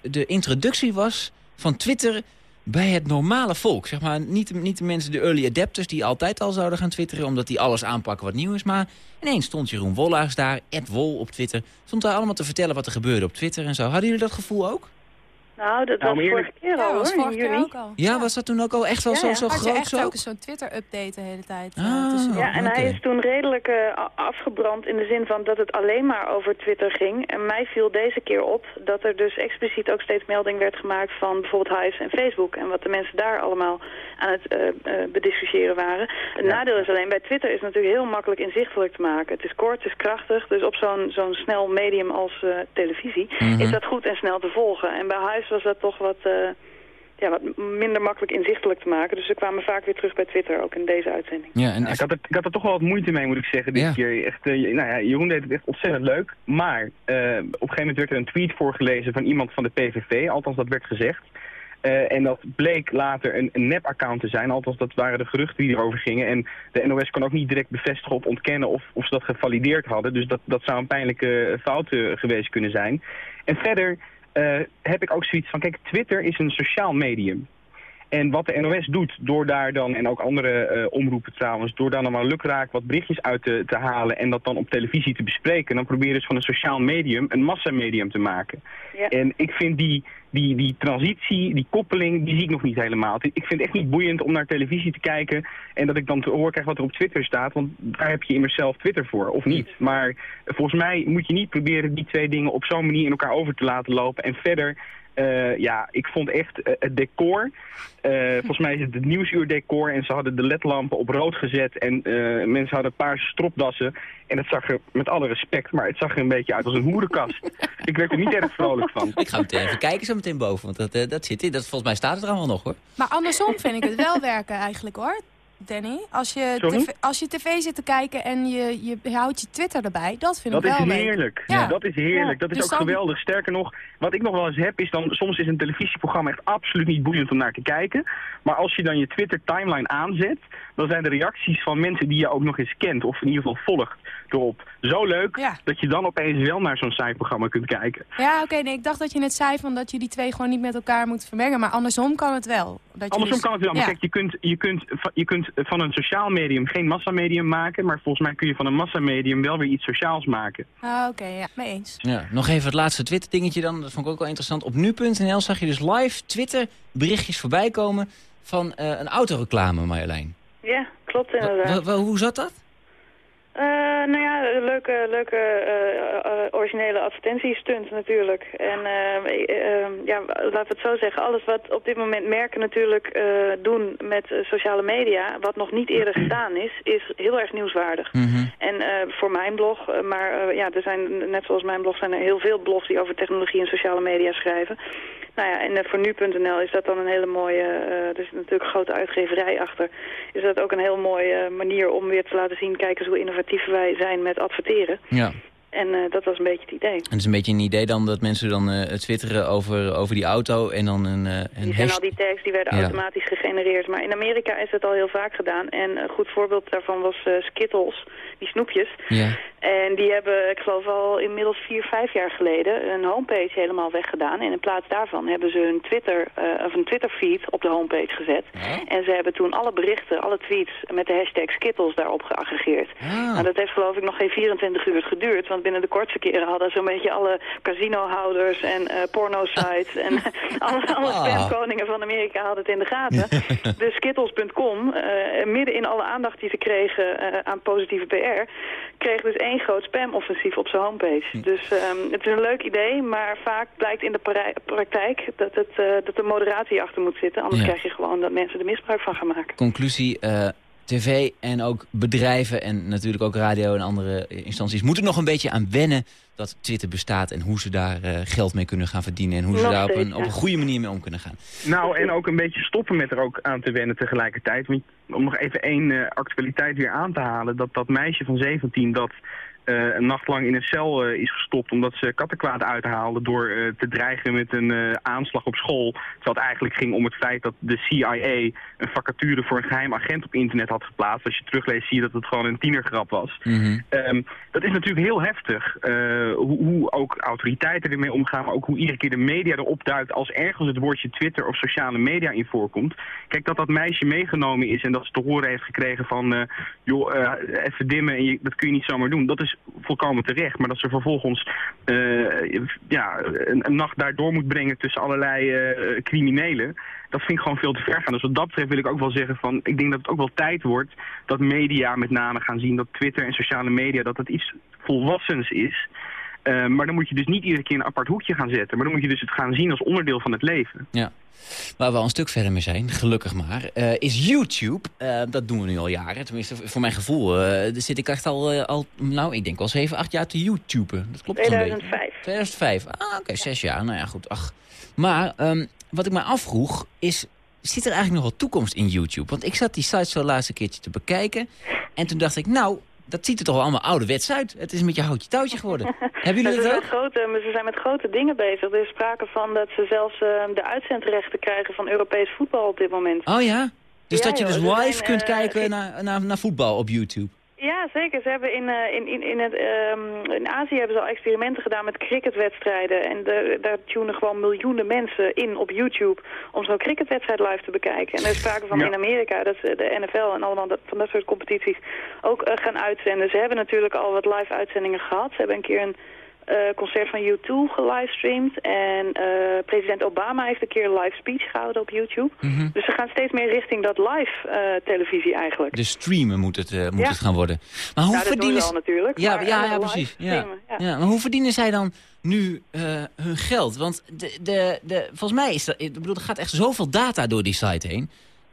de- introductie was van Twitter bij het normale volk. Zeg maar, niet, niet de mensen, de early adapters... die altijd al zouden gaan twitteren... omdat die alles aanpakken wat nieuw is. Maar ineens stond Jeroen Wollaars daar, Ed Wol op Twitter... stond daar allemaal te vertellen wat er gebeurde op Twitter en zo. Hadden jullie dat gevoel ook? Nou, dat Nou, was vorige keer Ja, al, dat was hoor, in vorige keer juni. ook al. Ja, was dat toen ook al echt wel Ja, zo, ja. zo Had je groot? echt Zo? ook zo'n Twitter-update de hele tijd. eh, Ah. Ja, en hij is toen redelijk eh, afgebrand in de zin van dat het alleen maar over Twitter ging. En mij viel deze keer op dat er dus expliciet ook steeds melding werd gemaakt van bijvoorbeeld Hives en Facebook. En wat de mensen daar allemaal aan het eh, eh, bediscussiëren waren. Het nadeel is alleen, bij Twitter is het natuurlijk heel makkelijk inzichtelijk te maken. Het is kort, het is krachtig, dus op zo'n zo'n snel medium als eh, televisie Mhm. is dat goed en snel te volgen. En bij Hives was dat toch wat... eh, ja, wat minder makkelijk inzichtelijk te maken. Dus ze kwamen vaak weer terug bij Twitter, ook in deze uitzending. Ja, en ik, had er, ik had er toch wel wat moeite mee, moet ik zeggen, dit Ja. keer. Echt, eh, nou ja, Jeroen deed het echt ontzettend leuk. Maar eh, op een gegeven moment werd er een tweet voorgelezen van iemand van de PVV. Althans, dat werd gezegd. Eh, en dat bleek later een, een nep-account te zijn. Althans, dat waren de geruchten die erover gingen. En de NOS kon ook niet direct bevestigen of ontkennen of, of ze dat gevalideerd hadden. Dus dat, dat zou een pijnlijke fout geweest kunnen zijn. En verder eh, heb ik ook zoiets van, kijk, Twitter is een sociaal medium. En wat de NOS doet, door daar dan, en ook andere eh, omroepen trouwens, door daar dan maar lukraak wat berichtjes uit te, te halen en dat dan op televisie te bespreken, dan proberen ze van een sociaal medium een massamedium te maken. Ja. En ik vind die, die, die transitie, die koppeling, die zie ik nog niet helemaal. Ik vind het echt niet boeiend om naar televisie te kijken en dat ik dan te horen krijg wat er op Twitter staat, want daar heb je immers zelf Twitter voor, of niet. Maar volgens mij moet je niet proberen die twee dingen op zo'n manier in elkaar over te laten lopen en verder... eh, ja, ik vond echt eh, het decor. eh, volgens mij is het het nieuwsuur decor. En ze hadden de ledlampen op rood gezet. En eh, mensen hadden paarse stropdassen. En het zag er, met alle respect, maar het zag er een beetje uit als een hoerenkast. ik werd er niet erg vrolijk van. Ik ga meteen even kijken zo meteen boven, want dat, dat zit in. Dat, volgens mij staat het er allemaal nog hoor. Maar andersom vind ik het wel werken eigenlijk hoor. Danny, als je, tv, als je tv zit te kijken en je, je houdt je Twitter erbij, dat vind Dat ik wel leuk. heerlijk. Ja. Dat is heerlijk. Ja, Dat is dus ook dan- geweldig. Sterker nog, wat ik nog wel eens heb, is dan soms is een televisieprogramma echt absoluut niet boeiend om naar te kijken. Maar als je dan je Twitter timeline aanzet, dan zijn de reacties van mensen die je ook nog eens kent, of in ieder geval volgt, erop zo leuk Ja. dat je dan opeens wel naar zo'n saai programma kunt kijken. Ja, oké, nee, ik dacht dat je net zei van dat je die twee gewoon niet met elkaar moet vermengen. Maar andersom kan het wel. Dat je Andersom dus- kan het wel, maar kijk, je kunt, je, kunt, je kunt van een sociaal medium geen massamedium maken, maar volgens mij kun je van een massamedium wel weer iets sociaals maken. Ah, oké, ja, mee eens. Ja, nog even het laatste Twitter dingetje dan. Dat vond ik ook wel interessant. Op nu.nl zag je dus live Twitter berichtjes voorbij komen van eh, een autoreclame, Marjolein. Ja, klopt inderdaad. hoe zat dat? Eh, nou ja, leuke, leuke eh, originele advertentiestunt natuurlijk. En eh, eh, ja, laten we het zo zeggen, alles wat op dit moment merken natuurlijk doen met sociale media, wat nog niet eerder gedaan is, is heel erg nieuwswaardig. En eh, voor mijn blog, maar ja, er zijn, net zoals mijn blog, zijn er heel veel blogs die over technologie en sociale media schrijven. Nou ja, en voor nu.nl is dat dan een hele mooie, er is natuurlijk een grote uitgeverij achter, is dat ook een heel mooie manier om weer te laten zien, kijk eens hoe innovatief wij zijn met adverteren. Ja. En eh, dat was een beetje het idee. En het is een beetje een idee dan dat mensen dan eh, twitteren over, over die auto en dan een, eh, een zijn al die tags die werden Ja. automatisch gegenereerd. Maar in Amerika is het al heel vaak gedaan. En een goed voorbeeld daarvan was Skittles, die snoepjes. Ja. En die hebben, ik geloof al inmiddels vier, vijf jaar geleden, een homepage helemaal weggedaan. En in plaats daarvan hebben ze hun Twitter, eh, of een Twitter-feed op de homepage gezet. En ze hebben toen alle berichten, alle tweets met de hashtag Skittles daarop geaggregeerd. Nou, dat heeft geloof ik nog geen 24 uur geduurd. Want binnen de kortste keren hadden zo'n beetje alle casinohouders en eh porno-sites en alle, alle Ah. spamkoningen van Amerika hadden het in de gaten. dus skittles.com, eh, midden in alle aandacht die ze kregen aan positieve Kreeg dus één groot spamoffensief op zijn homepage. Dus ehm, het is een leuk idee, maar vaak blijkt in de praktijk dat, het, eh, dat er moderatie achter moet zitten. Anders Ja. krijg je gewoon dat mensen er misbruik van gaan maken. Conclusie, eh, tv en ook bedrijven en natuurlijk ook radio en andere instanties... moeten nog een beetje aan wennen dat Twitter bestaat... en hoe ze daar eh, geld mee kunnen gaan verdienen... en hoe ze Nog daar op een, op een goede manier mee om kunnen gaan. Nou, en ook een beetje stoppen met er ook aan te wennen tegelijkertijd. Want om nog even één eh, actualiteit weer aan te halen. Dat dat meisje van 17 dat eh, een nacht lang in een cel eh, is gestopt... omdat ze kattenkwaad uithaalde door eh, te dreigen met een aanslag op school. Terwijl het eigenlijk ging om het feit dat de CIA een vacature voor een geheim agent op internet had geplaatst. Als je terugleest zie je dat het gewoon een tienergrap was. Ehm, dat is natuurlijk heel heftig. hoe, hoe ook autoriteiten ermee omgaan, maar ook hoe iedere keer de media erop duikt als ergens het woordje Twitter of sociale media in voorkomt. Kijk, dat dat meisje meegenomen is en dat ze te horen heeft gekregen van, joh, even dimmen en je, dat kun je niet zomaar doen. Dat is volkomen terecht. Maar dat ze vervolgens eh, ja, een, een nacht daar door moet brengen tussen allerlei eh, criminelen dat vind ik gewoon veel te ver gaan. Dus wat dat betreft wil ik ook wel zeggen van... ik denk dat het ook wel tijd wordt dat media met name gaan zien... dat Twitter en sociale media dat het iets volwassens is... Eh, maar dan moet je dus niet iedere keer een apart hoekje gaan zetten. Maar dan moet je dus het gaan zien als onderdeel van het leven. Ja. Waar we al een stuk verder mee zijn, gelukkig maar, eh, is YouTube. Eh, dat doen we nu al jaren. Tenminste, voor mijn gevoel eh, zit ik echt al, al, nou, ik denk al 7, 8 jaar te YouTuben. Dat klopt zo'n beetje. 2005. 2005. Ah, oké, zes jaar. Nou ja, goed. Ach. Maar ehm, wat ik me afvroeg is, zit er eigenlijk nog wel toekomst in YouTube? Want ik zat die site zo laatste keertje te bekijken. En toen dacht ik, nou, dat ziet er toch allemaal ouderwets uit. Het is een beetje houtje touwtje geworden. Hebben jullie ze, dat zijn ook? grote, maar ze zijn met grote dingen bezig. Er is sprake van dat ze zelfs eh, de uitzendrechten krijgen van Europees voetbal op dit moment. Oh ja? Dus Ja, dat je joh, dus live zijn, kunt eh, kijken naar, naar, naar voetbal op YouTube. Ja, zeker. Ze hebben in, eh, in, in, in, het, ehm, in Azië hebben ze al experimenten gedaan met cricketwedstrijden. En de, daar tunen gewoon miljoenen mensen in op YouTube om zo'n cricketwedstrijd live te bekijken. En er is sprake van Ja. in Amerika dat ze de NFL en allemaal dat, van dat soort competities ook eh, gaan uitzenden. Ze hebben natuurlijk al wat live uitzendingen gehad. Ze hebben een keer een eh, concert van U2 gelivestreamd. En eh, president Obama heeft een keer een live speech gehouden op YouTube. Mhm. Dus ze gaan steeds meer richting dat live eh, televisie eigenlijk. De streamen moet het, moet Ja. het gaan worden. Maar hoe Nou, verdienen ze al natuurlijk, Ja, maar, ja, ja precies. Ja. ja. Maar hoe verdienen zij dan nu hun geld? Want de, de, de, volgens mij is dat, ik bedoel, er gaat echt zoveel data door die site heen.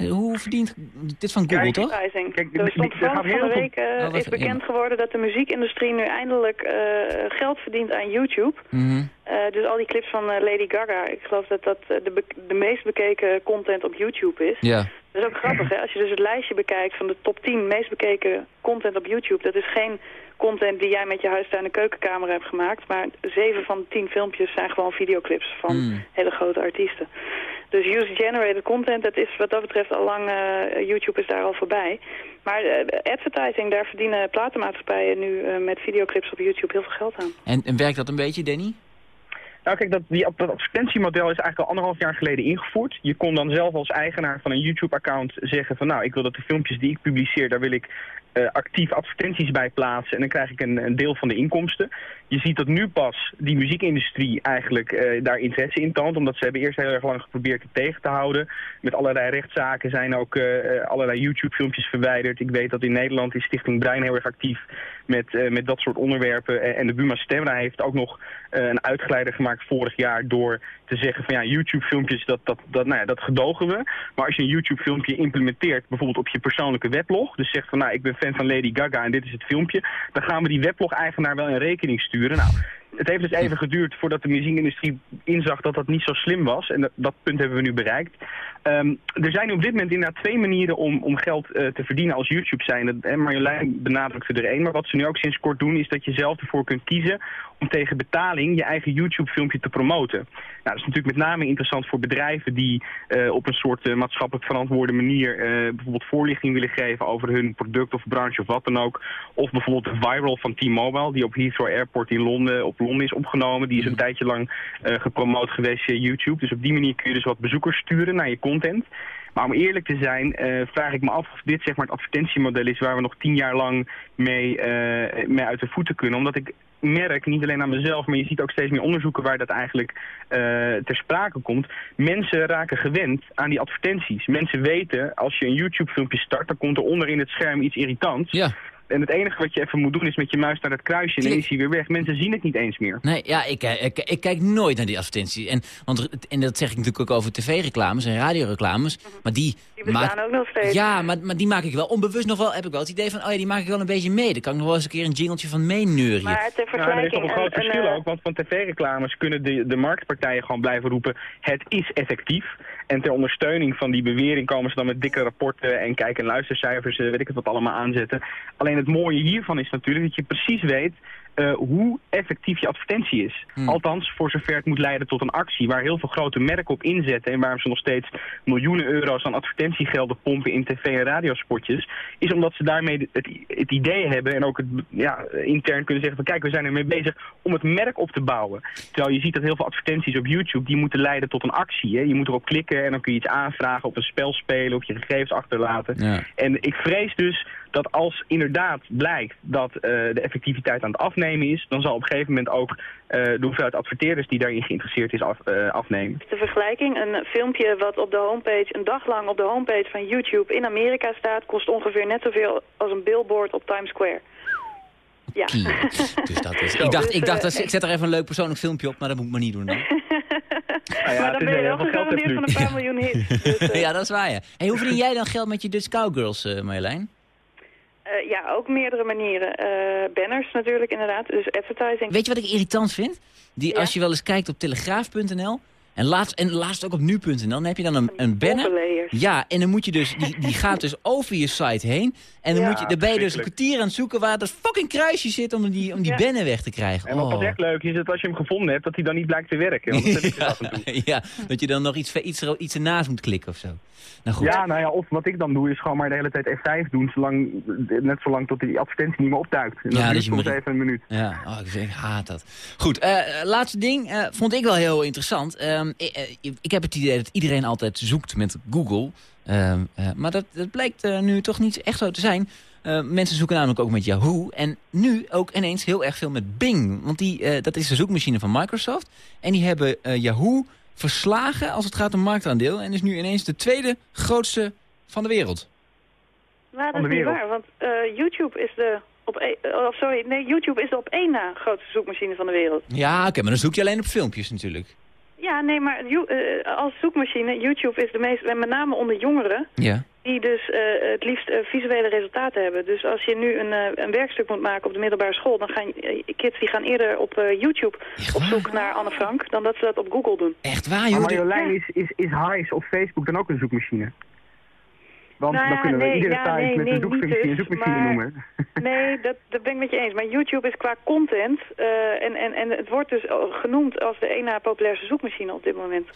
Hoe verdient dit van Google, toch? Kijk, er stond van, van de heel veel- week eh, Oh, is bekend ja. geworden dat de muziekindustrie nu eindelijk eh, geld verdient aan YouTube. Mhm. Eh, dus al die clips van Lady Gaga, ik geloof dat dat de, de meest bekeken content op YouTube is. Ja. Dat is ook grappig, hè? Als je dus het lijstje bekijkt van de top 10 meest bekeken content op YouTube, dat is geen content die jij met je huistuin en keukenkamer hebt gemaakt, maar zeven van de tien filmpjes zijn gewoon videoclips van Mm. hele grote artiesten. Dus user-generated content, dat is wat dat betreft al lang, eh, YouTube is daar al voorbij. Maar eh, advertising, daar verdienen platenmaatschappijen nu eh, met videoclips op YouTube heel veel geld aan. En, en werkt dat een beetje, Danny? Nou kijk, dat, die, dat advertentiemodel is eigenlijk al anderhalf jaar geleden ingevoerd. Je kon dan zelf als eigenaar van een YouTube-account zeggen van... nou, ik wil dat de filmpjes die ik publiceer, daar wil ik eh, actief advertenties bij plaatsen... en dan krijg ik een, een deel van de inkomsten. Je ziet dat nu pas die muziekindustrie eigenlijk eh, daar interesse in toont. Omdat ze hebben eerst heel erg lang geprobeerd het tegen te houden. Met allerlei rechtszaken zijn ook eh, eh, allerlei YouTube-filmpjes verwijderd. Ik weet dat in Nederland is Stichting Brein heel erg actief met, met dat soort onderwerpen. En, de Buma Stemra heeft ook nog een uitgeleider gemaakt vorig jaar door te zeggen van ja, YouTube-filmpjes, dat, dat, dat, nou ja, dat gedogen we. Maar als je een YouTube-filmpje implementeert, bijvoorbeeld op je persoonlijke weblog, dus zegt van nou, ik ben fan van Lady Gaga en dit is het filmpje, dan gaan we die weblog-eigenaar wel in rekening sturen. Nou, het heeft dus even geduurd voordat de muziekindustrie inzag dat dat niet zo slim was. En dat, dat punt hebben we nu bereikt. Ehm, er zijn op dit moment inderdaad twee manieren om, om geld eh, te verdienen als YouTube zijn. En Marjolein benadrukte er één. Maar wat ze nu ook sinds kort doen is dat je zelf ervoor kunt kiezen om tegen betaling je eigen YouTube-filmpje te promoten. Nou, dat is natuurlijk met name interessant voor bedrijven die eh, op een soort eh, maatschappelijk verantwoorde manier bijvoorbeeld voorlichting willen geven over hun product of branche of wat dan ook. Of bijvoorbeeld de Viral van T-Mobile, die op Heathrow Airport in Londen, op Londen is opgenomen. Die is een tijdje lang eh, gepromoot geweest via YouTube. Dus op die manier kun je dus wat bezoekers sturen naar je content. Maar om eerlijk te zijn, eh, vraag ik me af of dit zeg maar, het advertentiemodel is waar we nog tien jaar lang mee, eh, mee uit de voeten kunnen. Omdat ik merk, niet alleen aan mezelf, maar je ziet ook steeds meer onderzoeken waar dat eigenlijk ter sprake komt. Mensen raken gewend aan die advertenties. Mensen weten, als je een YouTube-filmpje start, dan komt er onder in het scherm iets irritants. Ja. En het enige wat je even moet doen is met je muis naar dat kruisje en dan is hij weer weg. Mensen zien het niet eens meer. Nee, ja, ik, ik, ik kijk nooit naar die advertenties. En, want, en dat zeg ik natuurlijk ook over tv-reclames en radioreclames. Maar die, Die bestaan maak- ook nog steeds. Ja, maar, maar die maak ik wel onbewust nog wel. Heb ik wel het idee van, oh ja, die maak ik wel een beetje mee. Dan kan ik nog wel eens een keer een jingeltje van meeneurien. Maar ter Ja, er is toch vergelijking... een groot verschil ook, want van tv-reclames kunnen de, de marktpartijen gewoon blijven roepen, het is effectief. En ter ondersteuning van die bewering komen ze dan met dikke rapporten en kijk- en luistercijfers, eh, weet ik het wat allemaal aanzetten. Alleen het mooie hiervan is natuurlijk dat je precies weet eh, hoe effectief je advertentie is. Hmm. Althans, voor zover het moet leiden tot een actie waar heel veel grote merken op inzetten en waarom ze nog steeds miljoenen euro's aan advertentiegelden pompen in tv- en radiospotjes, is omdat ze daarmee het, het idee hebben en ook het, ja, intern kunnen zeggen van kijk, we zijn ermee bezig om het merk op te bouwen. Terwijl je ziet dat heel veel advertenties op YouTube, die moeten leiden tot een actie. Hè? Je moet erop klikken en dan kun je iets aanvragen, op een spel spelen, of je gegevens achterlaten. Ja. En ik vrees dus dat als inderdaad blijkt dat eh, de effectiviteit aan het afnemen is, dan zal op een gegeven moment ook eh, de hoeveelheid adverteerders die daarin geïnteresseerd is af, eh, afnemen. De vergelijking, een filmpje wat op de homepage, een dag lang op de homepage van YouTube in Amerika staat, kost ongeveer net zoveel als een billboard op Times Square. Ja. Dus dat is, ik dacht, Dus, ik, dacht eh, dat, ik zet er even een leuk persoonlijk filmpje op, maar dat moet ik maar niet doen dan. Nou ja, maar dan is ben je wel gegarandeerd van een paar miljoen hits. Dus, ja, dat is waar, ja. Hey, hoe verdien jij dan geld met je Dutch Cowgirls, eh Marjolein? Eh, ja, ook meerdere manieren. Eh, banners natuurlijk, inderdaad. Dus advertising. Weet je wat ik irritant vind? Die, Ja? Als je wel eens kijkt op telegraaf.nl en laatst, en laatst ook op nu.nl, dan heb je dan een, een banner. Ja, en dan moet je dus, die, die gaat dus over je site heen. En dan, Ja. moet je, dan ben je dus een kwartier aan het zoeken waar dat fucking kruisje zit om die, om die Ja. banner weg te krijgen. En wat Oh. echt leuk is, dat als je hem gevonden hebt, dat hij dan niet blijkt te werken. Want dat heb ik af en toe. ja, dat je dan nog iets, iets, er- iets ernaast moet klikken of zo. Nou goed. Ja, nou ja, of wat ik dan doe, is gewoon maar de hele tijd F5 doen, zolang, net zolang tot die advertentie niet meer opduikt. En dat Ja, dus je soms even een minuut. Ja, oh, ik, ik haat dat. Goed, eh, laatste ding eh, vond ik wel heel interessant. Ehm, ik, eh, ik heb het idee dat iedereen altijd zoekt met Google. Ehm, eh, maar dat, dat blijkt eh, nu toch niet echt zo te zijn. Eh, mensen zoeken namelijk ook met Yahoo. En nu ook ineens heel erg veel met Bing. Want die, eh, dat is de zoekmachine van Microsoft. En die hebben eh, Yahoo verslagen als het gaat om marktaandeel. En is nu ineens de tweede grootste van de wereld. Van dat is niet waar, want eh, YouTube is de op één, eh, of sorry, nee, YouTube is de op één na grootste zoekmachine van de wereld. Ja, oké, maar dan zoek je alleen op filmpjes natuurlijk. Ja, nee, maar eh, als zoekmachine, YouTube is de meest, en met name onder jongeren, Ja. die dus eh, het liefst eh, visuele resultaten hebben. Dus als je nu een, eh, een werkstuk moet maken op de middelbare school, dan gaan kids die gaan eerder op eh, YouTube Echt op waar? zoek naar Anne Frank, dan dat ze dat op Google doen. Echt waar, Maar joh. Marjolein, is, is, is Hives of Facebook dan ook een zoekmachine? Want Nou ja, dan kunnen we nee, iedere ja, site nee, met nee, een zoekfunctie niet een dus, zoekmachine maar- noemen. Nee, dat, dat ben ik met je eens. Maar YouTube is qua content, eh, en, en, en het wordt dus genoemd als de één na populairste zoekmachine op dit moment.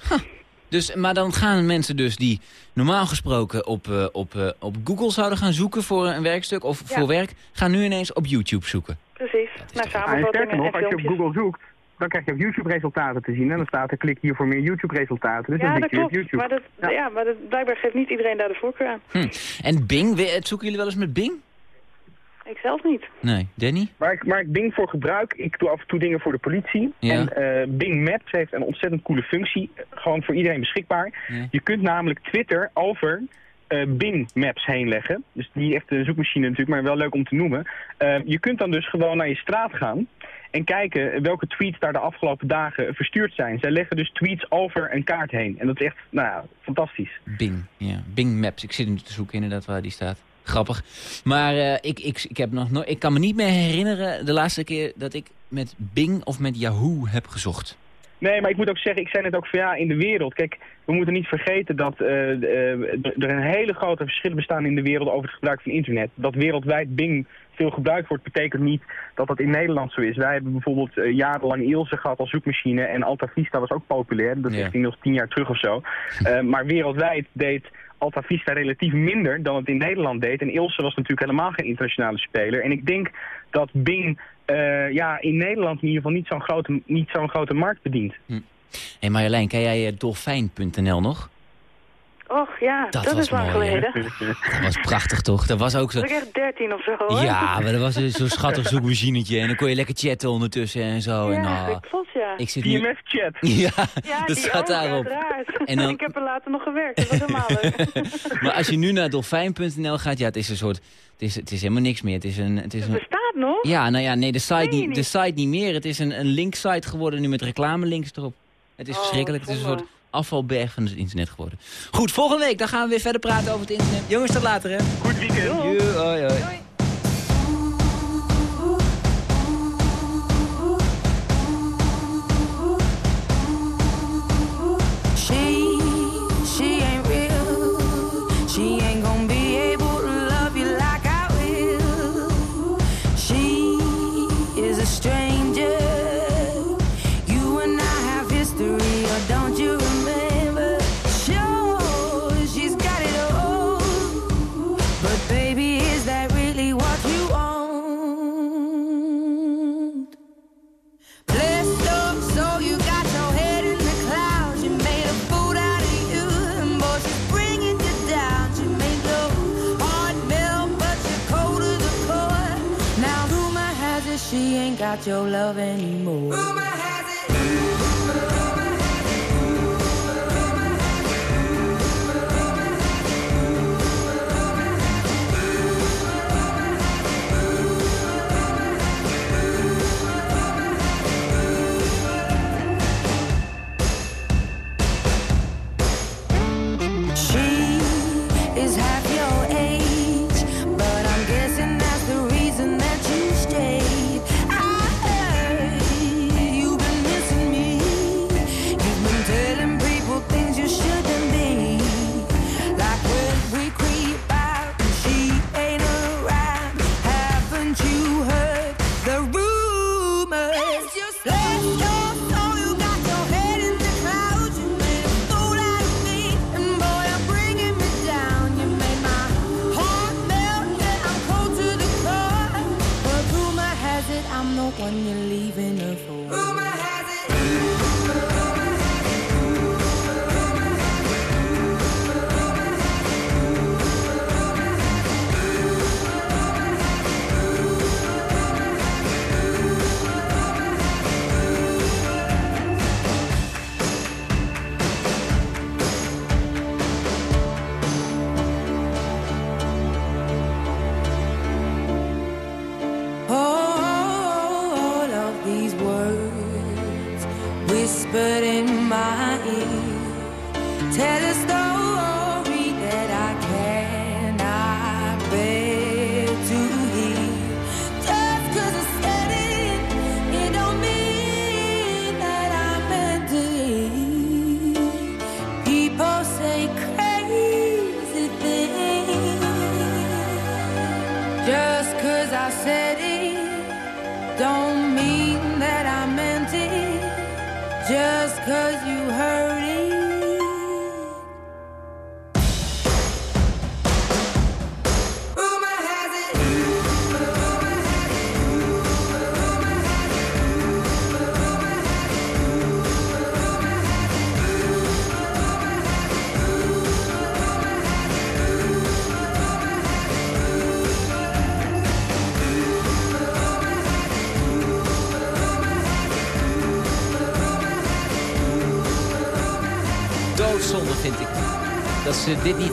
Dus, maar dan gaan mensen dus die normaal gesproken op, eh, op, eh, op Google zouden gaan zoeken voor een werkstuk of Ja. voor werk, gaan nu ineens op YouTube zoeken. Precies, naar toch- Ah, en samenvattingen sterker nog, als je op. Google zoekt, dan krijg je op YouTube resultaten te zien. En dan staat er klik hier voor meer YouTube resultaten. Dus Ja, dan dat je op klopt. YouTube. Maar, dat, Ja. ja. maar dat, blijkbaar geeft niet iedereen daar de voorkeur aan. Hm. En Bing, zoeken jullie wel eens met Bing? Ik zelf niet. Nee. Danny? Waar ik, waar ik Bing voor gebruik, ik doe af en toe dingen voor de politie. Ja. En eh, Bing Maps heeft een ontzettend coole functie, eh, gewoon voor iedereen beschikbaar. Ja. Je kunt namelijk Twitter over eh, Bing Maps heen leggen. Dus die echte zoekmachine natuurlijk, maar wel leuk om te noemen. Eh, je kunt dan dus gewoon naar je straat gaan en kijken welke tweets daar de afgelopen dagen verstuurd zijn. Zij leggen dus tweets over een kaart heen. En dat is echt, nou fantastisch. Bing, ja. Bing Maps. Ik zit nu te zoeken inderdaad waar die staat. Grappig. Maar eh, ik, ik, ik, heb nog no ik kan me niet meer herinneren de laatste keer dat ik met Bing of met Yahoo heb gezocht. Nee, maar ik moet ook zeggen, ik zei net ook van ja, in de wereld. Kijk, we moeten niet vergeten dat eh, eh, er een hele grote verschillen bestaan in de wereld over het gebruik van internet. Dat wereldwijd Bing veel gebruikt wordt, betekent niet dat dat in Nederland zo is. Wij hebben bijvoorbeeld eh, jarenlang Ilse gehad als zoekmachine en Alta Vista was ook populair. Dat is Ja. inmiddels tien jaar terug of zo. Maar wereldwijd deed Alta Vista relatief minder dan het in Nederland deed. En Ilse was natuurlijk helemaal geen internationale speler. En ik denk dat Bing eh, ja, in Nederland in ieder geval niet zo'n grote, niet zo'n grote markt bedient. Hé hey Marjolein, ken jij eh, dolfijn.nl nog? Och ja, Dat dat, was is lang mooi, hè? Dat was prachtig toch? Dat was ook zo... Was ik echt 13 of zo hoor. Ja, maar dat was een zo'n schattig zoekmachinetje. En dan kon je lekker chatten ondertussen en zo. en, Ja, ah, klopt ja. ik zit nu... TMF-chat. Ja, ja, dat die staat daarop. En dan- ik heb er later nog gewerkt, dat was helemaal leuk. Maar als je nu naar dolfijn.nl gaat, ja, het is een soort... Het is, het is helemaal niks meer. Het is een... Het is Het een bestaat nog? ja, nou ja, nee, de site, niet, de site niet meer. Het is een, een linksite geworden nu met reclamelinks erop. Het is Oh, verschrikkelijk. Het is een soort afvalberg van het internet geworden. Goed, volgende week dan gaan we weer verder praten over het internet. Jongens, tot later hè. Goed weekend. Joe, hoi,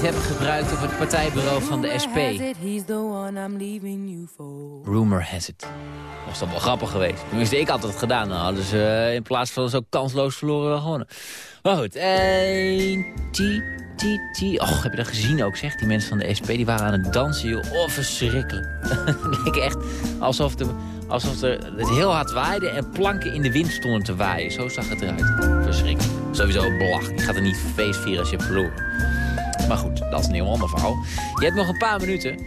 hebben gebruikt op het partijbureau van de SP. Rumor has it. Was dat wel grappig geweest. Tenminste, ik had het gedaan. Dan hadden ze eh, in plaats van zo kansloos verloren wel gewonnen. Maar goed, eh... T, T, T. Och, heb je dat gezien ook, zeg? Die mensen van de SP, die waren aan het dansen, joh. Oh, verschrikkelijk. ik echt alsof, de, alsof er het heel hard waaide en planken in de wind stonden te waaien. Zo zag het eruit. Verschrikkelijk. Sowieso belachelijk. Je gaat er niet feest vieren als je verloren. Maar goed, dat is een heel ander verhaal. Je hebt nog een paar minuten,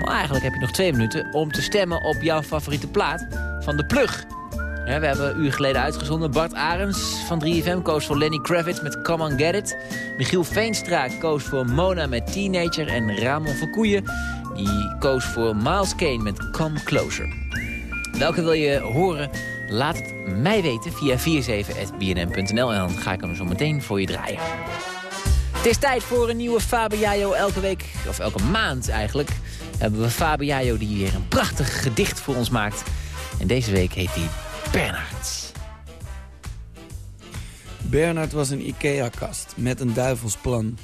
maar eigenlijk heb je nog twee minuten... om te stemmen op jouw favoriete plaat van De Plug. We hebben een uur geleden uitgezonden. Bart Arends van 3FM koos voor Lenny Kravitz met Come On Get It. Michiel Veenstra koos voor Mona met Teenager. En Ramon Verkoeien die koos voor Miles Kane met Come Closer. Welke wil je horen? Laat het mij weten via 47.bnm.nl en dan ga ik hem zo meteen voor je draaien. Het is tijd voor een nieuwe Fabiajo. Elke week, of elke maand eigenlijk, hebben we Fabiajo die weer een prachtig gedicht voor ons maakt. En deze week heet hij Bernhard. Bernhard was een IKEA-kast met een duivelsplan...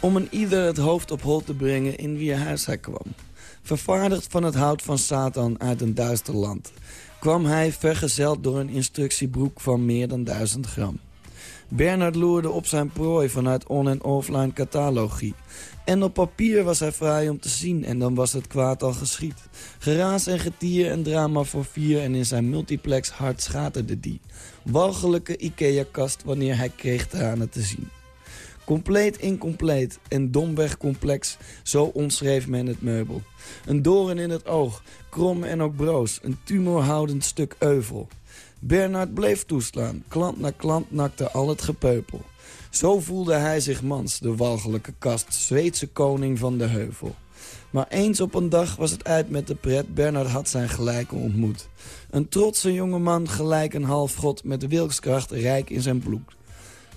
om een ieder het hoofd op hol te brengen in wie huis hij kwam. Vervaardigd van het hout van Satan uit een duister land... kwam hij vergezeld door een instructiebroek van meer dan duizend gram. Bernard loerde op zijn prooi vanuit on- en offline catalogie. En op papier was hij fraai om te zien en dan was het kwaad al geschied. Geraas en getier en drama voor vier en in zijn multiplex hart schaterde die. Walgelijke Ikea-kast wanneer hij kreeg tranen te zien. Compleet incompleet en domweg complex, zo omschreef men het meubel. Een doorn in het oog, krom en ook broos, een tumorhoudend stuk euvel. Bernard bleef toeslaan, klant na klant nakte al het gepeupel. Zo voelde hij zich mans, de walgelijke kast, Zweedse koning van de heuvel. Maar eens op een dag was het uit met de pret, Bernard had zijn gelijke ontmoet. Een trotse jongeman, gelijk een halfgod, met wilskracht rijk in zijn bloed.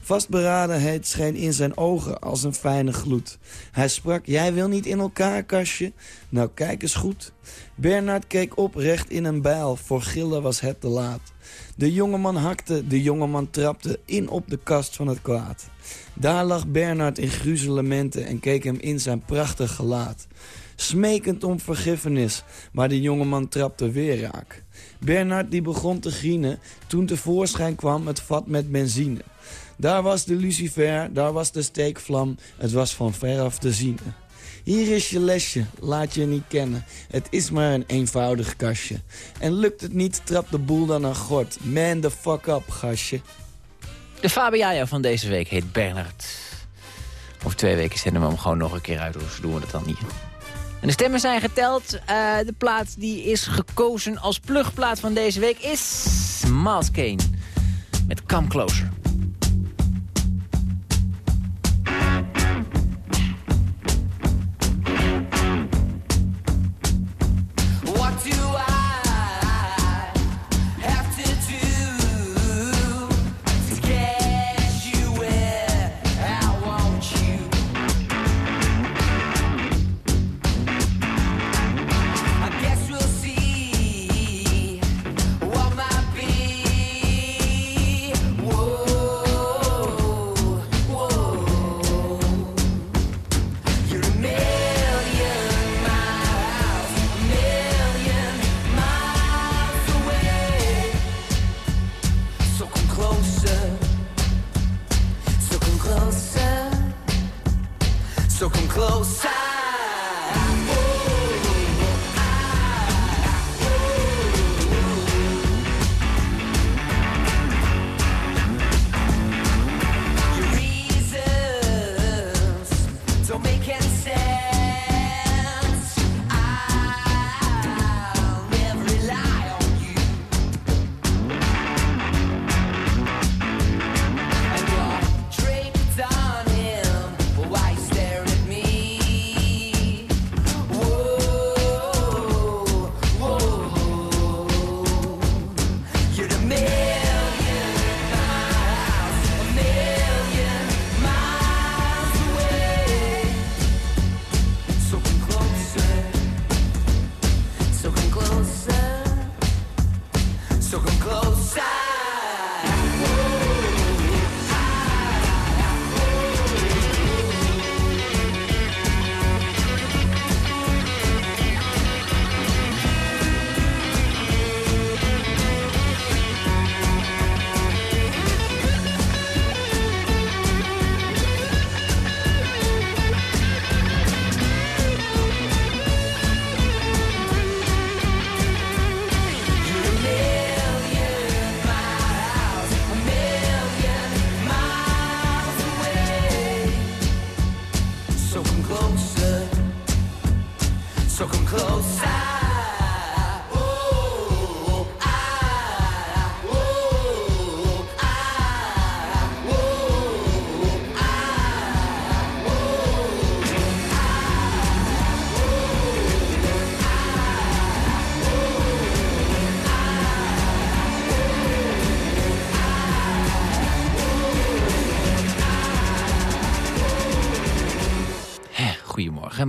Vastberadenheid scheen in zijn ogen als een fijne gloed. Hij sprak, jij wil niet in elkaar, kastje? Nou, kijk eens goed. Bernard keek op recht in een bijl, voor gillen was het te laat. De jongeman hakte, de jongeman trapte in op de kast van het kwaad. Daar lag Bernard in gruzelementen en keek hem in zijn prachtig gelaat. Smekend om vergiffenis, maar de jongeman trapte weer raak. Bernard die begon te grienen toen tevoorschijn kwam het vat met benzine. Daar was de lucifer, daar was de steekvlam, het was van veraf te zien. Hier is je lesje, laat je niet kennen. Het is maar een eenvoudig kastje. En lukt het niet, trap de boel dan aan gort. Man the fuck up, gastje. De Fabiaja van deze week heet Bernard. Over twee weken zenden we hem gewoon nog een keer uit, dus doen we dat dan niet. En de stemmen zijn geteld. Uh, de plaat die is gekozen als plugplaat van deze week is Miles Kane. Met Come Closer.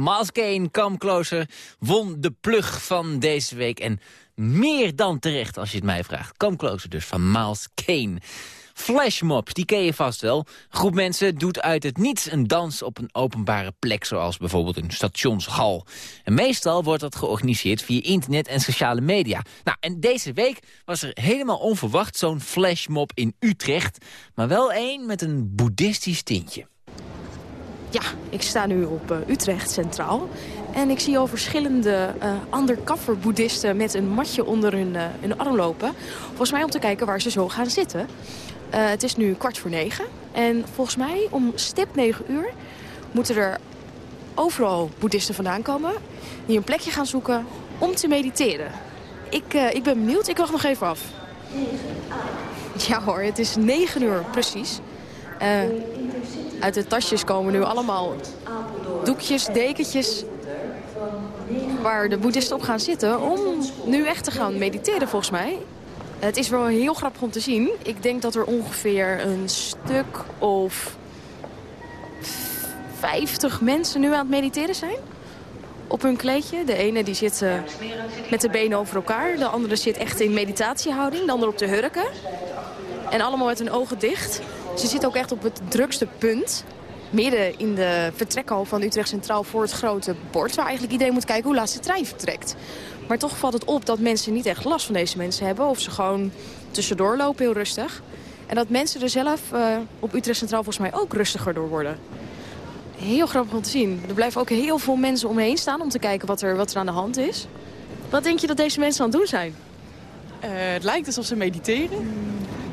Miles Kane, Come Closer, won de plug van deze week. En meer dan terecht, als je het mij vraagt. Come Closer dus, van Miles Kane. Flashmobs, die ken je vast wel. Een groep mensen doet uit het niets een dans op een openbare plek... zoals bijvoorbeeld een stationshal. En meestal wordt dat georganiseerd via internet en sociale media. Nou, en deze week was er helemaal onverwacht zo'n flashmob in Utrecht... maar wel één met een boeddhistisch tintje. Ja, ik sta nu op uh, Utrecht Centraal. En ik zie al verschillende undercover boeddhisten met een matje onder hun, uh, hun arm lopen. Volgens mij om te kijken waar ze zo gaan zitten. Het is nu kwart voor negen. En volgens mij om stip negen uur moeten er overal boeddhisten vandaan komen... die een plekje gaan zoeken om te mediteren. Ik, ik ben benieuwd. Ik wacht nog even af. Ja hoor, het is negen uur precies. Uit de tasjes komen nu allemaal doekjes, dekentjes... waar de boeddhisten op gaan zitten om nu echt te gaan mediteren volgens mij. Het is wel heel grappig om te zien. Ik denk dat er ongeveer een stuk of 50 mensen nu aan het mediteren zijn. Op hun kleedje. De ene die zit uh, met de benen over elkaar. De andere zit echt in meditatiehouding. De andere op de hurken. En allemaal met hun ogen dicht. Ze zitten ook echt op het drukste punt. Midden in de vertrekhal van Utrecht Centraal voor het grote bord. Waar eigenlijk iedereen moet kijken hoe laat de trein vertrekt. Maar toch valt het op dat mensen niet echt last van deze mensen hebben. Of ze gewoon tussendoor lopen heel rustig. En dat mensen er zelf uh, op Utrecht Centraal volgens mij ook rustiger door worden. Heel grappig om te zien. Er blijven ook heel veel mensen omheen staan om te kijken wat er, wat er aan de hand is. Wat denk je dat deze mensen aan het doen zijn? Uh, het lijkt alsof ze mediteren.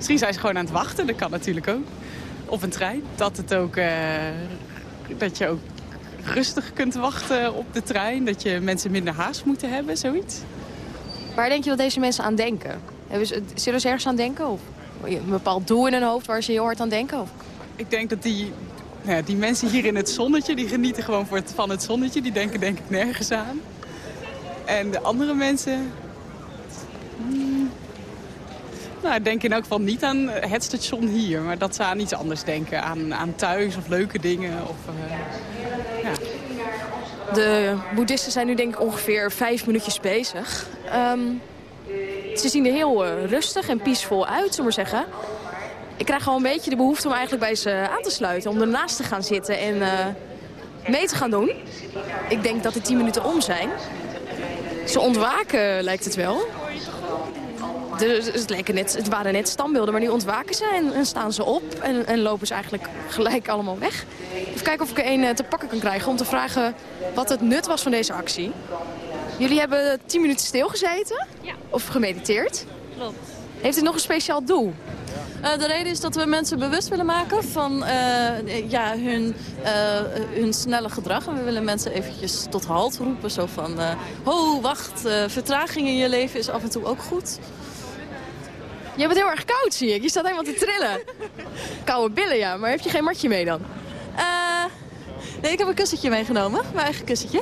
Misschien zijn ze gewoon aan het wachten, dat kan natuurlijk ook. Op een trein. Dat, het ook, uh, dat je ook rustig kunt wachten op de trein. Dat je mensen minder haast moeten hebben, zoiets. Waar denk je dat deze mensen aan denken? Zullen ze ergens aan denken? Of een bepaald doel in hun hoofd waar ze heel hard aan denken? Of? Ik denk dat die, nou ja, die mensen hier in het zonnetje... die genieten gewoon voor het, van het zonnetje. Die denken denk ik nergens aan. En de andere mensen... Hmm, nou, denken in elk geval niet aan het station hier. Maar dat ze aan iets anders denken. Aan, aan thuis of leuke dingen. Of, uh, ja. De boeddhisten zijn nu denk ik ongeveer vijf minuutjes bezig. Um, ze zien er heel uh, rustig en peaceful uit, zullen we maar zeggen. Ik krijg al een beetje de behoefte om eigenlijk bij ze aan te sluiten. Om ernaast te gaan zitten en mee te gaan doen. Ik denk dat de tien minuten om zijn. Ze ontwaken, lijkt het wel. Dus het, leken net, het waren net standbeelden, maar nu ontwaken ze en, en staan ze op. En, en, lopen ze eigenlijk gelijk allemaal weg. Even kijken of ik er een te pakken kan krijgen om te vragen wat het nut was van deze actie. Jullie hebben tien minuten stilgezeten? Ja. Of gemediteerd? Klopt. Heeft het nog een speciaal doel? Uh, de reden is dat we mensen bewust willen maken van uh, ja, hun, uh, hun snelle gedrag. En we willen mensen eventjes tot halt roepen. Zo van, ho, wacht, vertraging in je leven is af en toe ook goed. Je bent heel erg koud, zie ik. Je staat helemaal te trillen. Koude billen, ja. Maar heb je geen matje mee dan? nee, ik heb een kussentje meegenomen. Mijn eigen kussentje.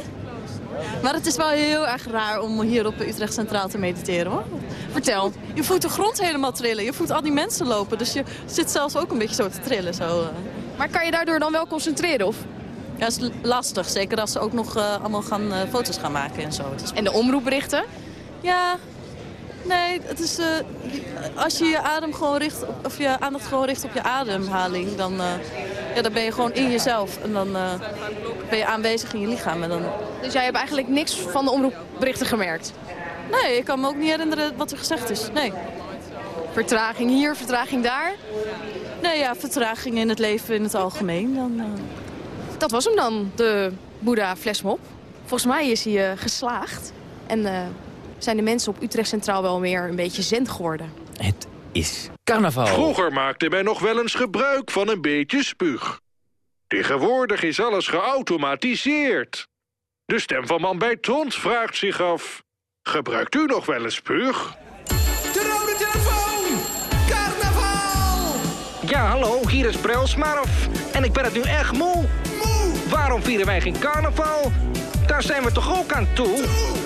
Maar het is wel heel erg raar om hier op Utrecht Centraal te mediteren, hoor. Vertel. Je voelt de grond helemaal trillen. Je voelt al die mensen lopen. Dus je zit zelfs ook een beetje zo te trillen. Zo. Maar kan je daardoor dan wel concentreren? Of? Ja, dat is lastig. Zeker als ze ook nog uh, allemaal gaan, uh, foto's gaan maken en zo. En de omroepberichten? Ja, Nee, het is, uh, als je je adem gewoon richt, of je aandacht gewoon richt op je ademhaling, dan, uh, ja, dan ben je gewoon in jezelf. En dan uh, ben je aanwezig in je lichaam. En dan... Dus jij hebt eigenlijk niks van de omroepberichten gemerkt? Nee, ik kan me ook niet herinneren wat er gezegd is. Nee. Vertraging hier, vertraging daar? Nee, ja, vertraging in het leven in het algemeen. Dan, Dat was hem dan, de Boeddha flashmob. Volgens mij is hij geslaagd. En zijn de mensen op Utrecht Centraal wel meer een beetje zend geworden. Het is carnaval. Vroeger maakte men nog wel eens gebruik van een beetje spuug. Tegenwoordig is alles geautomatiseerd. De stem van man bij Trons vraagt zich af... gebruikt u nog wel eens spuug? De rode telefoon! Carnaval! Ja, hallo, hier is Brel Smarf. En ik ben het nu echt moe. Moe! Waarom vieren wij geen carnaval? Daar zijn we toch ook aan toe?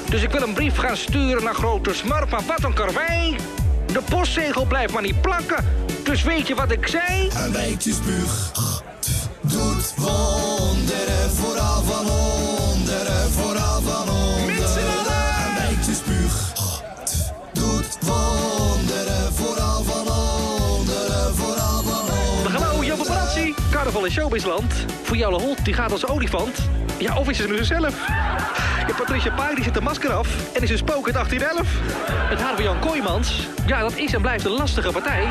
Dus ik wil een brief gaan sturen naar Grote Smurf, maar wat een karwei. De postzegel blijft maar niet plakken. Dus weet je wat ik zei? Een beetje spuug doet wonderen. Vooral van onderen, vooral van onderen. Een beetje spuug doet wonderen. Carnaval in showbizland. Voor jou hond, die gaat als olifant. Ja, of is ze nu zelf? Ja, Patricia Pai die zet de masker af en is een spook uit 1811. Het haar van Jan Kooijmans, ja, dat is en blijft een lastige partij.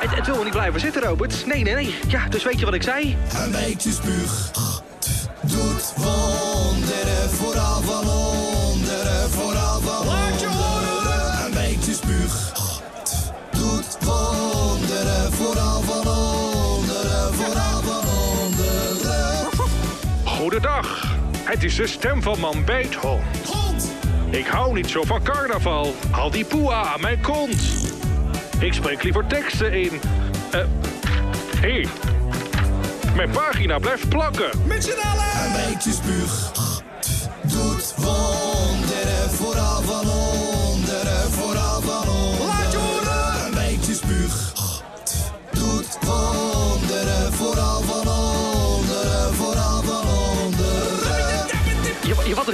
Het, het wil wel niet blijven zitten, Robert. Nee, nee, nee. Ja, dus weet je wat ik zei? Een beetje spuug doet wonderen, vooral van onderen, vooral van Laat je horen! Een beetje spuug doet wonderen, Goedendag. Het is de stem van man Beethond. Ik hou niet zo van carnaval. Haal die poeha aan mijn kont. Ik spreek liever teksten in. Eh. Hé. Hey. Mijn pagina blijft plakken. Met z'n allen! Een beetje spuug doet wonderen, vooral van onderen, vooral van onderen. Laat je horen! Een beetje spuug doet wonderen, vooral van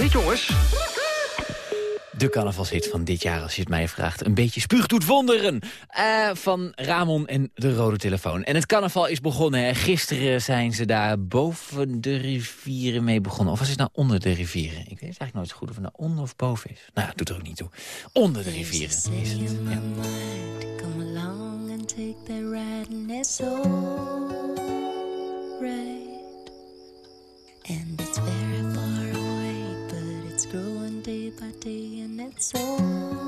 Hit, jongens. De carnavalshit van dit jaar, als je het mij vraagt. Een beetje spuug doet wonderen. Eh, van Ramon en de Rode Telefoon. En het carnaval is begonnen. Hè. Gisteren zijn ze daar boven de rivieren mee begonnen. Of was het nou onder de rivieren? Ik weet eigenlijk nooit goed of het nou onder of boven is. Nou, dat doet er ook niet toe. Onder de rivieren is het. Ja. Come along and take that ride and it's alright. And and it's all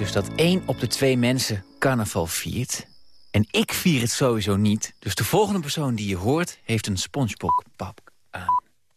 dus dat één op de twee mensen carnaval viert. En ik vier het sowieso niet. Dus de volgende persoon die je hoort, heeft een spongebob aan.